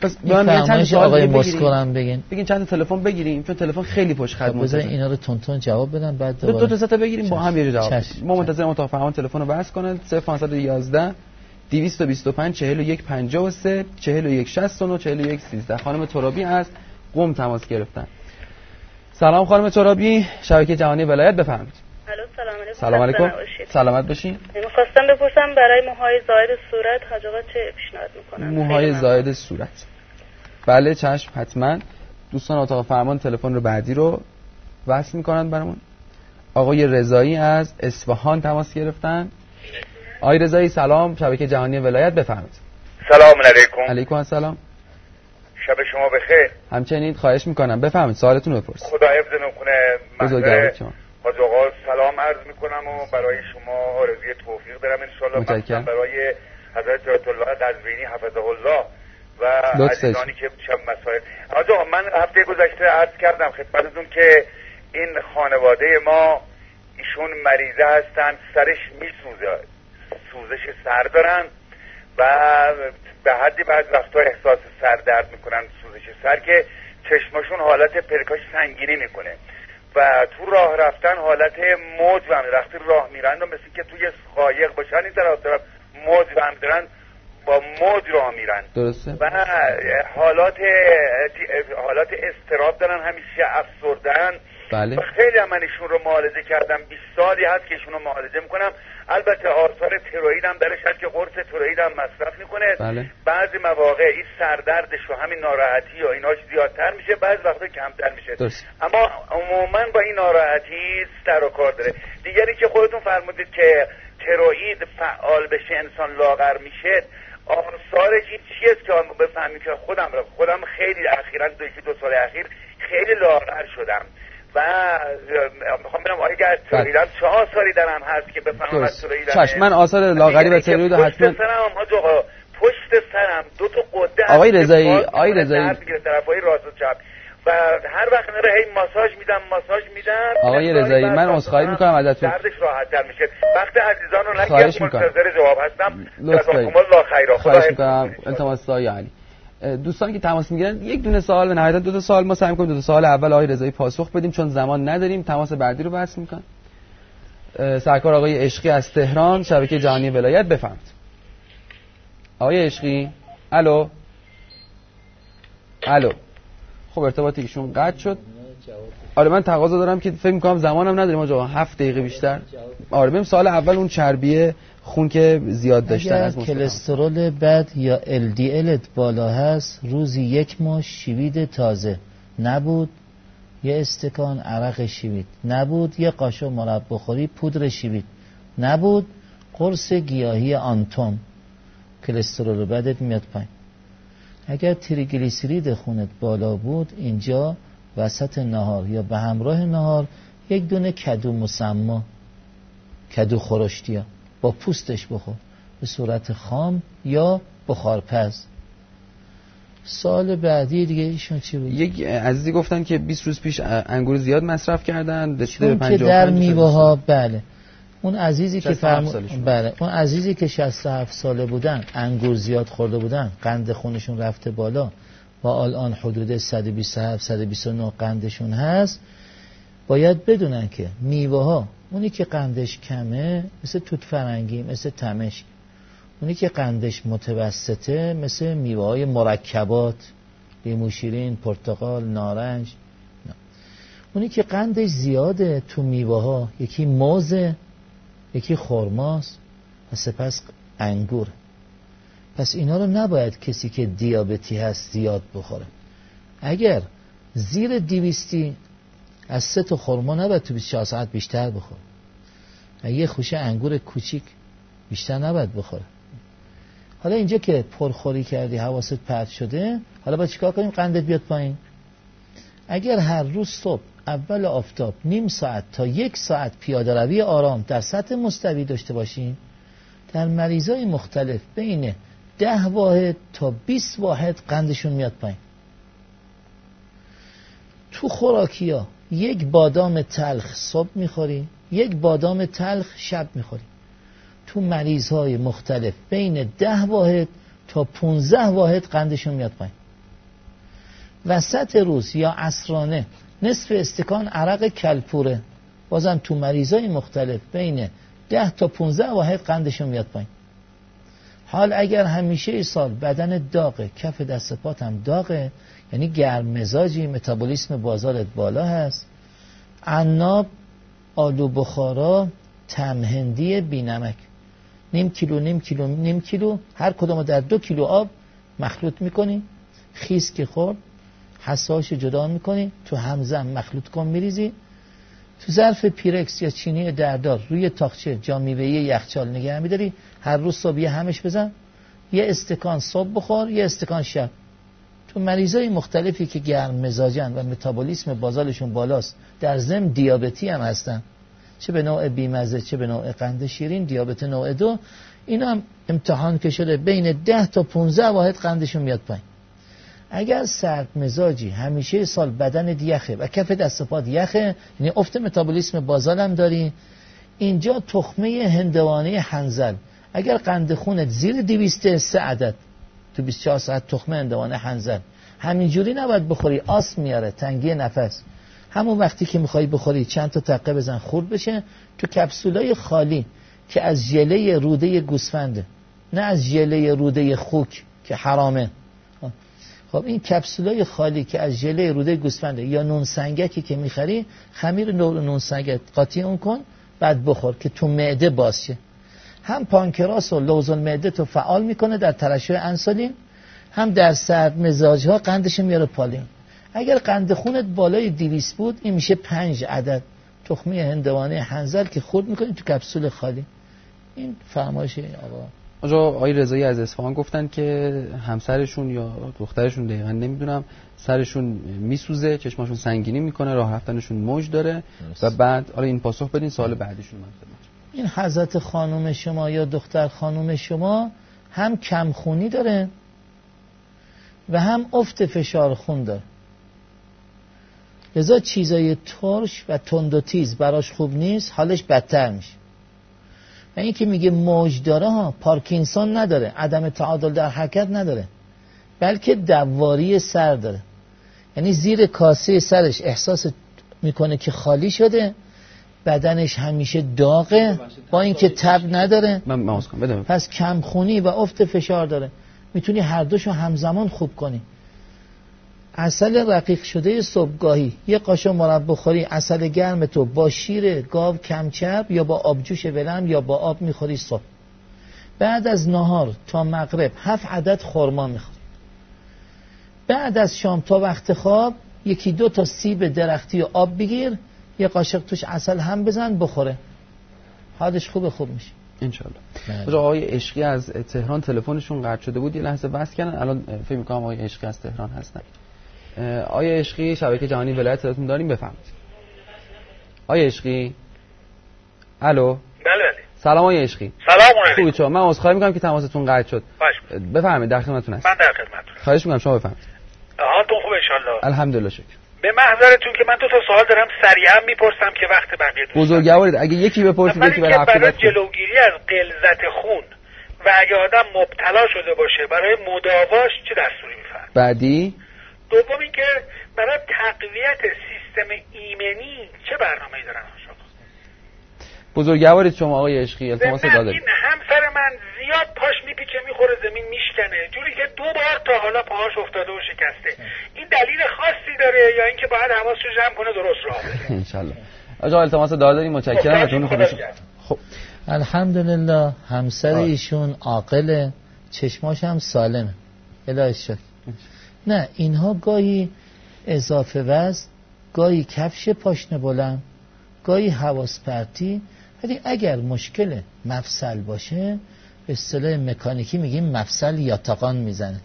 پس به من چند سوال آقای مسکو هم بگین. بگین چند تلفن بگیریم چون تلفن خیلی پشت خدمت خب، بذار اینا رو تون جواب بدم بعد دو تا تا بگیریم با هم یه جواب ما منتظر اتاق فرمان تلفن رو بس کنن 0511 225 41 53 41 69 41 13 خانم ترابی است قم تماس گرفتن. سلام خانم ترابی شبکه جهانی ولایت بفرمایید. سلام علیکم. سلام علیکم. سلامت باشین. می‌خواستم بپرسم برای موهای زاید صورت حاج چه پیشنهاد می‌کنن؟ موهای زاید صورت. بله چشم حتما. دوستان اتاق فرمان تلفن رو بعدی رو وصل می‌کنن برامون. آقای رضایی از اصفهان تماس گرفتن. آقای رضایی سلام. شبکه جهانی ولایت بفرمایید. سلام علیکم. علیکم السلام. شب شما بخیر. همچنین خواهش می‌کنم. بفهمید سوالتون بپرسید. خدا حفظ کنه بزرگوار شما. حاج سلام عرض می‌کنم و برای شما آرزوی توفیق دارم ان برای حضرت آیت الله قزوینی حفظه الله و عزیزانی که شب مسائل آقا من هفته گذشته عرض کردم خدمتتون که این خانواده ما ایشون مریضه هستن سرش میسوزه. سوزش سر دارن. و به حدی بعض وقتا احساس سر درد می‌کنن سوزش سر که چشمشون حالت پرکاش سنگینی می‌کنه. و تو راه رفتن حالت موج و رفتی راه میرن و مثل که توی قایق باشن این طرف طرف موج و دارن با موج را میرن. درسته؟ و حالات حالات استراب دارن همیشه افسردن بله. و خیلی هم من ایشون رو معالجه کردم. 20 سالی هست که ایشون رو معالجه می‌کنم. البته آثار تروئید هم درش هست که قرص تروئید هم مصرف می‌کنه. بله. بعضی مواقع این سردردش و همین ناراحتی و ایناش زیادتر میشه بعضی وقتا کمتر میشه. درست. اما عموما با این ناراحتی سر و کار داره. دیگری که خودتون فرمودید که تروئید فعال بشه انسان لاغر میشه آثارش این چیه که بفهمیم که خودم خودم خیلی اخیرا دو, دو سال اخیر خیلی لاغر شدم. و می‌خوام بگم آیا اگر ترویدم چه آثاری درم هست که بفهمم از ترویدم چشم من آثار لاغری و تروید حتما پشت سرم آقا پشت سرم دو تا قده آقای رضایی آقای رضایی. طرفای راست و چپ. و هر وقت میره هی ماساژ میدم ماساژ میدم. آقای رضایی من عذرخواهی می‌کنم ازتون. دردش راحت تر میشه. وقت عزیزان رو نگیرم منتظر جواب هستم. لطف جزاکم الله خیرا خواهش می‌کنم. التماس دعای علی. دوستانی که تماس می‌گیرن یک دونه سوال و نهایتا دو تا سوال ما سعی می‌کنیم دو تا سوال اول آقای رضایی پاسخ بدیم چون زمان نداریم. تماس بعدی رو بحث می‌کنن سرکار آقای عشقی از تهران شبکه جهانی ولایت. بفهمید آقای عشقی. الو. الو. خب ارتباط ایشون قطع شد. آره من تقاضا دارم که فکر می‌کنم زمانم نداریم آقا هفت دقیقه بیشتر. آره بریم سال اول اون چربیه خون که زیاد داشتن از کلسترول بد یا LDL بالا هست روزی یک ماه شیوید تازه. نبود یه استکان عرق شیوید. نبود یه قاشق مرب بخوری پودر شیوید. نبود قرص گیاهی آنتون کلسترول بدت میاد پایین. اگر تریگلیسیرید خونت بالا بود اینجا وسط نهار یا به همراه نهار یک دونه کدو مسما کدو خورشتی ها با پوستش بخور. به صورت خام یا بخارپز سال بعدی دیگه ایشون چی بود؟ یک عزیزی گفتن که 20 روز پیش انگور زیاد مصرف کردن چون که در میوه ها بله. اون عزیزی که فرم... بله اون عزیزی که 67 ساله بودن انگور زیاد خورده بودن قند خونشون رفته بالا و الان حدود 127 129 قندشون هست باید بدونن که میوه ها اونی که قندش کمه مثل توت فرنگی مثل تمشک اونی که قندش متوسطه مثل میوه های مرکبات لیمو شیرین پرتقال نارنج. اونی که قندش زیاده تو میوه ها یکی موزه یکی خرماست و سپس انگور. پس اینا رو نباید کسی که دیابتی هست زیاد بخوره. اگر زیر دیویستی از سه تا خورما نباید تو 24 ساعت بیشتر بخور یه خوشه انگور کوچیک بیشتر نباید بخوره. حالا اینجا که پرخوری کردی حواست پرت شده حالا باید چیکار کنیم؟ قندت بیاد پایین. اگر هر روز صبح اول آفتاب نیم ساعت تا یک ساعت پیاده روی آرام در سطح مستوی داشته باشیم در مریضای مختلف بین ده واحد تا 20 واحد قندشون میاد پایین. تو خوراکی ها یک بادام تلخ صبح می‌خوری یک بادام تلخ شب می‌خوری تو مریض های مختلف بین ده واحد تا 15 واحد قندشون میاد پایین. وسط روز یا عصرانه نصف استکان عرق کلپوره. بازم تو مریضای مختلف بین ده تا 15 واحد قندشون میاد پایین. حال اگر همیشه سال بدن داغه کف دست پات هم داغه یعنی گرم مزاجی متابولیسم بازارت بالا هست. عناب آلو بخارا تمهندی بینمک. نیم کیلو نیم کیلو نیم کیلو هر کدوم در دو کیلو آب مخلوط می‌کنی. خیس که خورد حساش جدا می‌کنی تو همزم مخلوط کن میریزی. تو ظرف پیرکس یا چینی دردار روی تاخچه جامیوه یخچال نگه میداری. هر روز صبح یه همش بزن. یه استکان صبح بخور یه استکان شب. تو مریضای مختلفی که گرم مزاجن و متابولیسم بازالشون بالاست در ضمن دیابتی هم هستن. چه به نوع بیمزه چه به نوع قند شیرین دیابت نوع دو. اینا هم امتحان که شده بین 10 تا 15 واحد قندشون میاد پایین. اگر سرد مزاجی همیشه سال بدن یخه و کف دست پاد یخه یعنی افت متابولیسم بازال هم داری. اینجا تخمه هندوانه حنزل. اگر قند خونت زیر 200 سه عدد تو 24 ساعت تخمه هندوانه حنزل. همینجوری نباید بخوری آس میاره تنگی نفس. همون وقتی که می‌خوای بخوری چند تا تقه بزن خورد بشه. تو کپسولای خالی که از ژله روده گوسفنده نه از ژله روده خوک که حرامه. خب این کپسولای خالی که از ژله روده گوسفنده یا نون سنگکی که می‌خری خمیر نون سنگک قاطی اون کن بعد بخور که تو معده باشه. هم پانکراس و لوزون معده تو فعال می‌کنه در ترشح انسولین هم در سرد مزاج ها قندش میاره پالین اگر قند خونت بالای دیویس بود این میشه پنج عدد. تخمی هندوانه هنزل که خورد می‌کنی تو کپسول خالی. این فرمایش آقا. آقا آقای رضایی از اصفهان گفتن که همسرشون یا دخترشون دقیقا نمی‌دونم سرشون میسوزه چشماشون سنگینی می‌کنه راه رفتنشون موج داره و بعد آره این پاسخ بدین سال بعدیشون من این حضرت خانم شما یا دختر خانم شما هم کمخونی داره و هم افت فشار خون داره. لذا چیزای ترش و تند و تیز براش خوب نیست حالش بدتر میشه. و این که میگه موج داره ها پارکینسون نداره عدم تعادل در حرکت نداره بلکه دواری سر داره. یعنی زیر کاسه سرش احساس می‌کنه که خالی شده بدنش همیشه داغه با اینکه تب نداره. پس کمخونی و افت فشار داره. می‌تونی هر دوشو همزمان خوب کنی. اصل رقیق شده صبحگاهی. یه قاشق مرب بخوری اصل گرم تو. با شیر گاو کمچپ یا با آبجوش ولم یا با آب می‌خوری صبح. بعد از نهار تا مغرب هفت عدد خورما می‌خوری. بعد از شام تا وقت خواب یکی دو تا سیب درختی و آب بگیر. یه قاشق توش اصل هم بزن بخوره. حالش خوب خوب میشه. انشالله بله. آقای عشقی از تهران تلفنشون قطع شده بود. یه لحظه بس کردن. الان فکر می‌کنم آقای عشقی از تهران هستن آیا عشقی شبکه جهانی ولایت صداتون داریم؟ بفهمید آیا عشقی؟ الو؟ بله. سلام آقای عشقی؟ سلام علیکم خوبی من عذرخواهی می‌کنم که تماستون قطع شد. بفرمایید در خدمتتون هستم. من در خدمتتونم خواهش می‌کنم شما بفرمایید. حالتون خوبه ان الحمدلله شکر. به محضرتون که من دو تا سوال دارم سریعا می‌پرسم که وقت بقیه بزرگوارید اگه یکی بپرسید یکی برای برای جلوگیری از غلظت خون و اگه آدم مبتلا شده باشه برای مداواش چه دستوری میفرمایید بعدی؟ دوم اینکه برای تقویت سیستم ایمنی چه برنامه‌ای دارن بزرگوارید شما آقای عشقی التماس دادید این همسر من زیاد پاش میپیچه می‌خوره زمین میشکنه. جوری که دو بار تا حالا پاهاش افتاده و شکسته. این دلیل خاصی داره یا اینکه باید حواسش جمع کنه درست راه بره ان آقا التماس دادیم متشکرم. ازتون خودتون خب. الحمدلله همسر ایشون عاقل چشماش هم سالمه. الهی شکر. نه اینها گاهی اضافه وزن گاهی کفش پاشنه بلند گاهی حواس پرتی. ولی اگر مشکل مفصل باشه به اصطلاح مکانیکی میگیم مفصل یا تقان می‌زنه.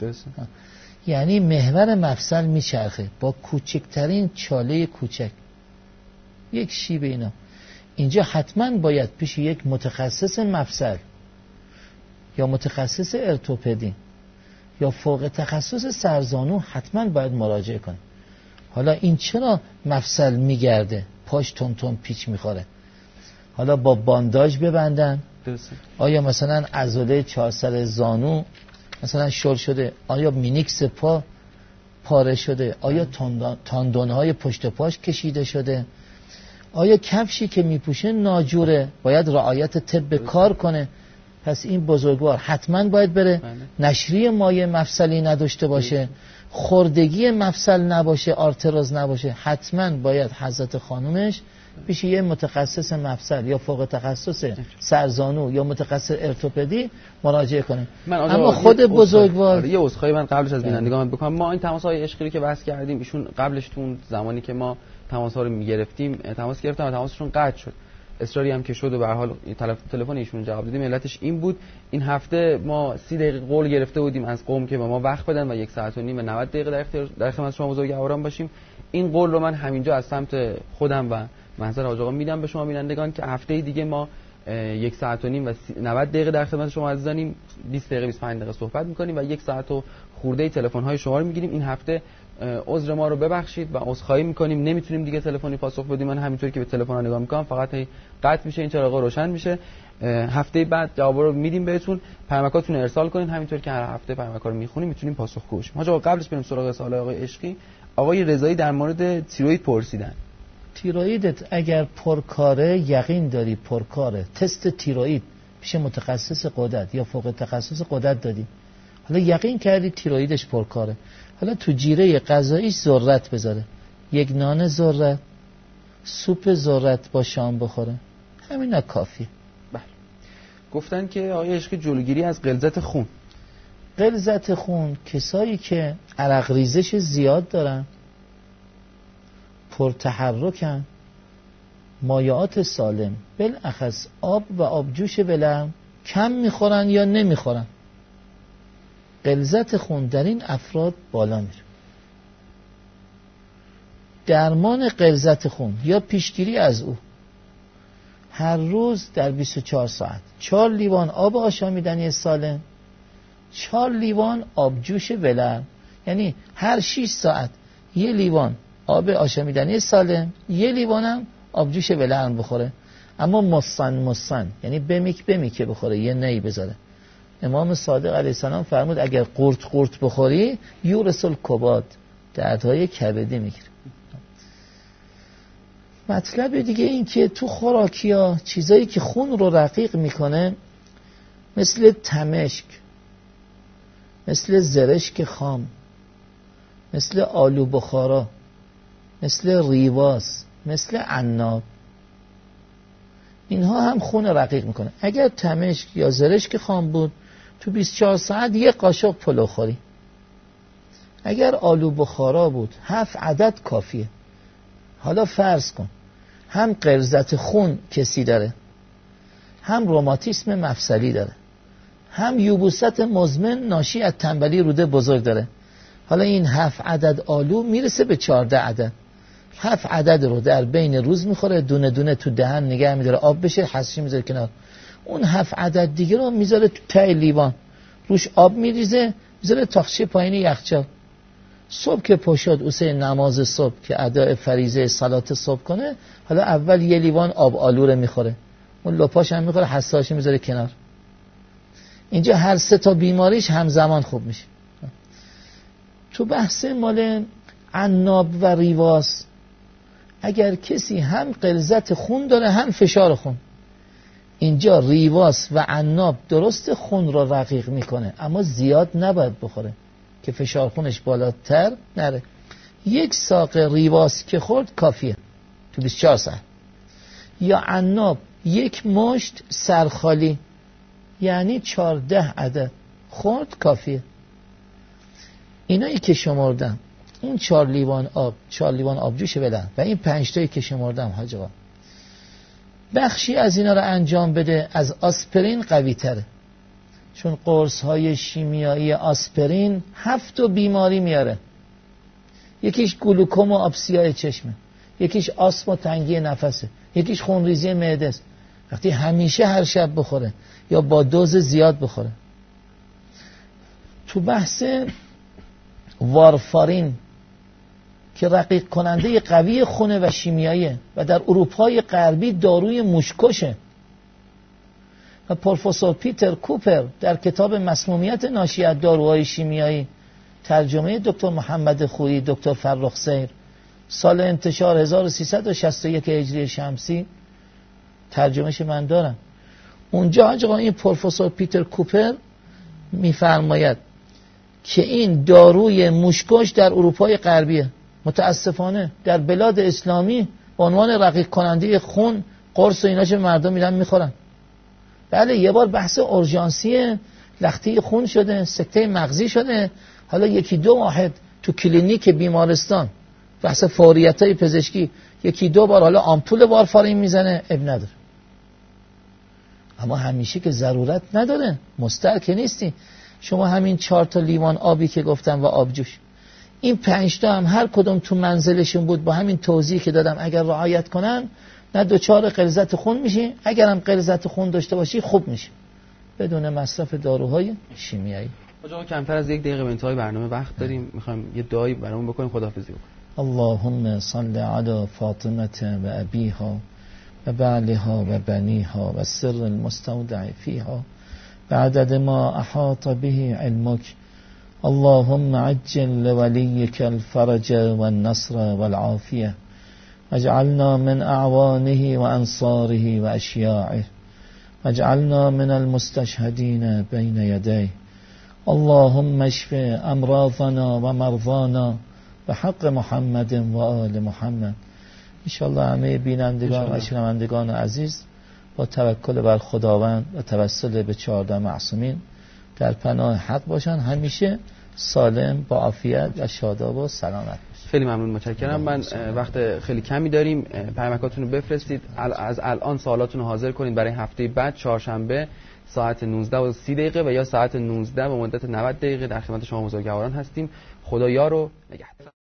یعنی محور مفصل میچرخه با کوچکترین چاله کوچک. یک شیب اینا. اینجا حتما باید پیش یک متخصص مفصل یا متخصص ارتوپدی. یا فوق تخصص سرزانو حتما باید مراجعه کنه. حالا این چرا مفصل میگرده؟ پاش تند تند پیچ می‌خوره. حالا با بانداژ ببندن. آیا مثلا عضله چهارسر زانو مثلا شل شده؟ آیا منیسک پا پاره شده؟ آیا تاندون های پشت پاش کشیده شده؟ آیا کفشی که میپوشه ناجوره؟ باید رعایت طب کار کنه. پس این بزرگوار حتما باید بره. بله. نشری مایه مفصلی نداشته باشه. خوردگی مفصل نباشه آرتراز نباشه. حتما باید حضرت خانومش پیش یه متخصص مفصل یا فوق تخصص سرزانو یا متخصص ارتوپدی مراجعه کنه. اما خود بزرگوار یه عذرخواهی من قبلش از بینندگان بکنم. ما این تماس های عشقی که بحث کردیم ایشون قبلش تو زمانی که ما تماس ها رو می‌گرفتیم تماس گرفتم و تماسشون قطع شد. اصراری هم که شد و به حال تلفن ایشون جواب دادیم. علتش این بود این هفته ما سی دقیقه قول گرفته بودیم از قوم که به ما وقت بدن و یک ساعت و نیم و 90 دقیقه در اختیار در خدمت شما بزرگواران باشیم. این قول رو من همینجا از سمت خودم و محضر حاج میدم به شما بینندگان که هفته دیگه ما یک ساعت و نیم و 90 دقیقه در خدمت شما عزیزانیم. 20 دقیقه 25 دقیقه صحبت می‌کنیم و یک ساعت و خورده تلفن های شما رو می‌گیریم. این هفته عذر ما رو ببخشید و عذرخواهی می‌کنیم. نمی‌تونیم دیگه تلفنی پاسخ بدیم. من همینطوری که به تلفن نگاه می‌کنم فقط هی قطع میشه این چراغا روشن میشه. هفته بعد جواب رو میدیم بهتون. پیامکاتون ارسال کنین. همینطور که هر هفته پیامکا رو می‌خونیم می‌تونیم پاسخ باشیم ما قبلش بریم سراغ سوال آقای عشقی. آقای رضایی در مورد تیروید پرسیدن. تیرویدت اگر پرکاره یقین داری پرکاره. تست تیروید پیش متخصص قدرت یا فوق تخصص قدرت دادیم حالا یقین کردی تیرویدش پرکاره. حالا تو جیره غذاییش ذرت بذاره. یک نان ذرت سوپ ذرت با شام بخوره. همین کافیه. بله. گفتن که آیا عشق جلوگیری از غلظت خون. غلظت خون کسایی که عرق ریزش زیاد دارن پرتحرکن مایعات سالم بالاخص آب و آبجوش بلم کم می‌خورن یا نمی‌خورن. غلظت خون در این افراد بالا میره. درمان غلظت خون یا پیشگیری از او. هر روز در 24 ساعت. چهار لیوان آب آشامیدنی سالم چهار لیوان آبجوش ولرم یعنی هر 6 ساعت یه لیوان آب آشامیدنی سالم یه لیوان هم آبجوش ولرم بخوره. اما مصن مصن یعنی بمیک بمیکه بخوره. یه نی بذاره. امام صادق علیه السلام فرمود اگر قرط قرط بخوری یورسل کباد دردهای کبدی می‌گیره مطلب دیگه این که تو خوراکی ها چیزایی که خون رو رقیق می‌کنه مثل تمشک مثل زرشک خام مثل آلو بخارا مثل ریواس مثل عناب اینها هم خون رقیق می‌کنه. اگر تمشک یا زرشک خام بود تو 24 ساعت یه قاشق پلو خوری. اگر آلو بخارا بود هفت عدد کافیه. حالا فرض کن هم قرزت خون کسی داره هم روماتیسم مفصلی داره هم یوبوست مزمن ناشی از تنبلی روده بزرگ داره. حالا این هفت عدد آلو می‌رسه به چارده عدد. هفت عدد رو در بین روز می‌خوره دونه دونه تو دهن نگه میداره آب بشه حسشی می‌ذاره کنار. اون هفت عدد دیگه رو می‌ذاره تو تای لیوان. روش آب میریزه می‌ذاره تاخچه پایین یخچال. صبح که پشاد اوسه نماز صبح که اداء فریزه سلات صبح کنه حالا اول یه لیوان آب آلوره می‌خوره. اون لپاش هم می‌خوره حساسش می‌ذاره کنار. اینجا هر سه تا بیماریش همزمان خوب میشه. تو بحث مال عناب و ریواس اگر کسی هم قلزت خون داره هم فشار خون. اینجا ریواس و عناب درست خون را رقیق می‌کنه اما زیاد نباید بخوره که فشار خونش بالاتر نره. یک ساق ریواس که خورد کافیه تو 24 ساعت. یا عناب یک مشت سرخالی یعنی 14 عدد خورد کافیه. اینایی که شمردم اون چهار لیوان آب چهار لیوان آبجوش بدن و این پنج تایی که شمردم حاج بخشی از اینا رو انجام بده از آسپرین قوی تره چون قرص های شیمیایی آسپرین هفت و بیماری میاره. یکیش گلوکوم و آبسیای چشمه. یکیش آسم و تنگی نفسه. یکیش خونریزی معده است. وقتی همیشه هر شب بخوره یا با دوز زیاد بخوره. تو بحث وارفارین که رقیق کننده قوی خونه و شیمیاییه و در اروپای غربی داروی مشکشه و پروفسور پیتر کوپر در کتاب مسمومیت ناشی از داروهای شیمیایی ترجمه دکتر محمد خویی دکتر فرخ سیر سال انتشار 1361 هجری شمسی ترجمهش من دارم. اونجا آقا این پروفسور پیتر کوپر میفرماید که این داروی موشکش در اروپای غربیه. متاسفانه در بلاد اسلامی به عنوان رقیق کننده خون قرص و ایناش مردم میرن می‌خورن. بله یه بار بحث اورژانسی لختی خون شده سکته مغزی شده. حالا یکی دو واحد تو کلینیک بیمارستان بحث فوریت های پزشکی یکی دو بار حالا آمپول وارفارین می‌زنه عیب نداره. اما همیشه که ضرورت نداره مستر که نیستی. شما همین چهار تا لیوان آبی که گفتم و آبجوش این پنج تا هم هر کدوم تو منزلشون بود با همین توضیح که دادم. اگر رعایت کنن نه دچار غلظت خون میشی اگر هم غلظت خون داشته باشی خوب میشی بدون مصرف داروهای شیمیایی. آقا کمتر از یک دقیقه به انتهای برنامه وقت داریم. می‌خوایم یه دعایی برامون بکنیم. خداحافظی بکنیم. اللهم صل علی فاطمه و ابیها و بعلها و بنیها و سر المستودع فیها. بعدد ما احاط به علمک. اللهم عجل لوليك الفرج والنصر والعافية واجعلنا من أعوانه وأنصاره وأشياعه اجعلنا من المستشهدین بین یدی اللهم اشف امراضنا و مرضانا به حق محمد و آل محمد انشالله همه بینندگان و شنوندگان عزیز با توکل بر خداوند و توسل به چهارده معصومین در پناه حق باشن همیشه سالم با عافیت و شاداب و سلامت خیلی ممنون متشکرم. من وقت خیلی کمی داریم. پیامکاتون رو بفرستید. از الان سوالاتون رو حاضر کنید. برای هفته بعد چهارشنبه ساعت 19 و 30 دقیقه و یا ساعت 19 به مدت 90 دقیقه در خدمت شما بزرگواران هستیم. خدایا رو نگهدار.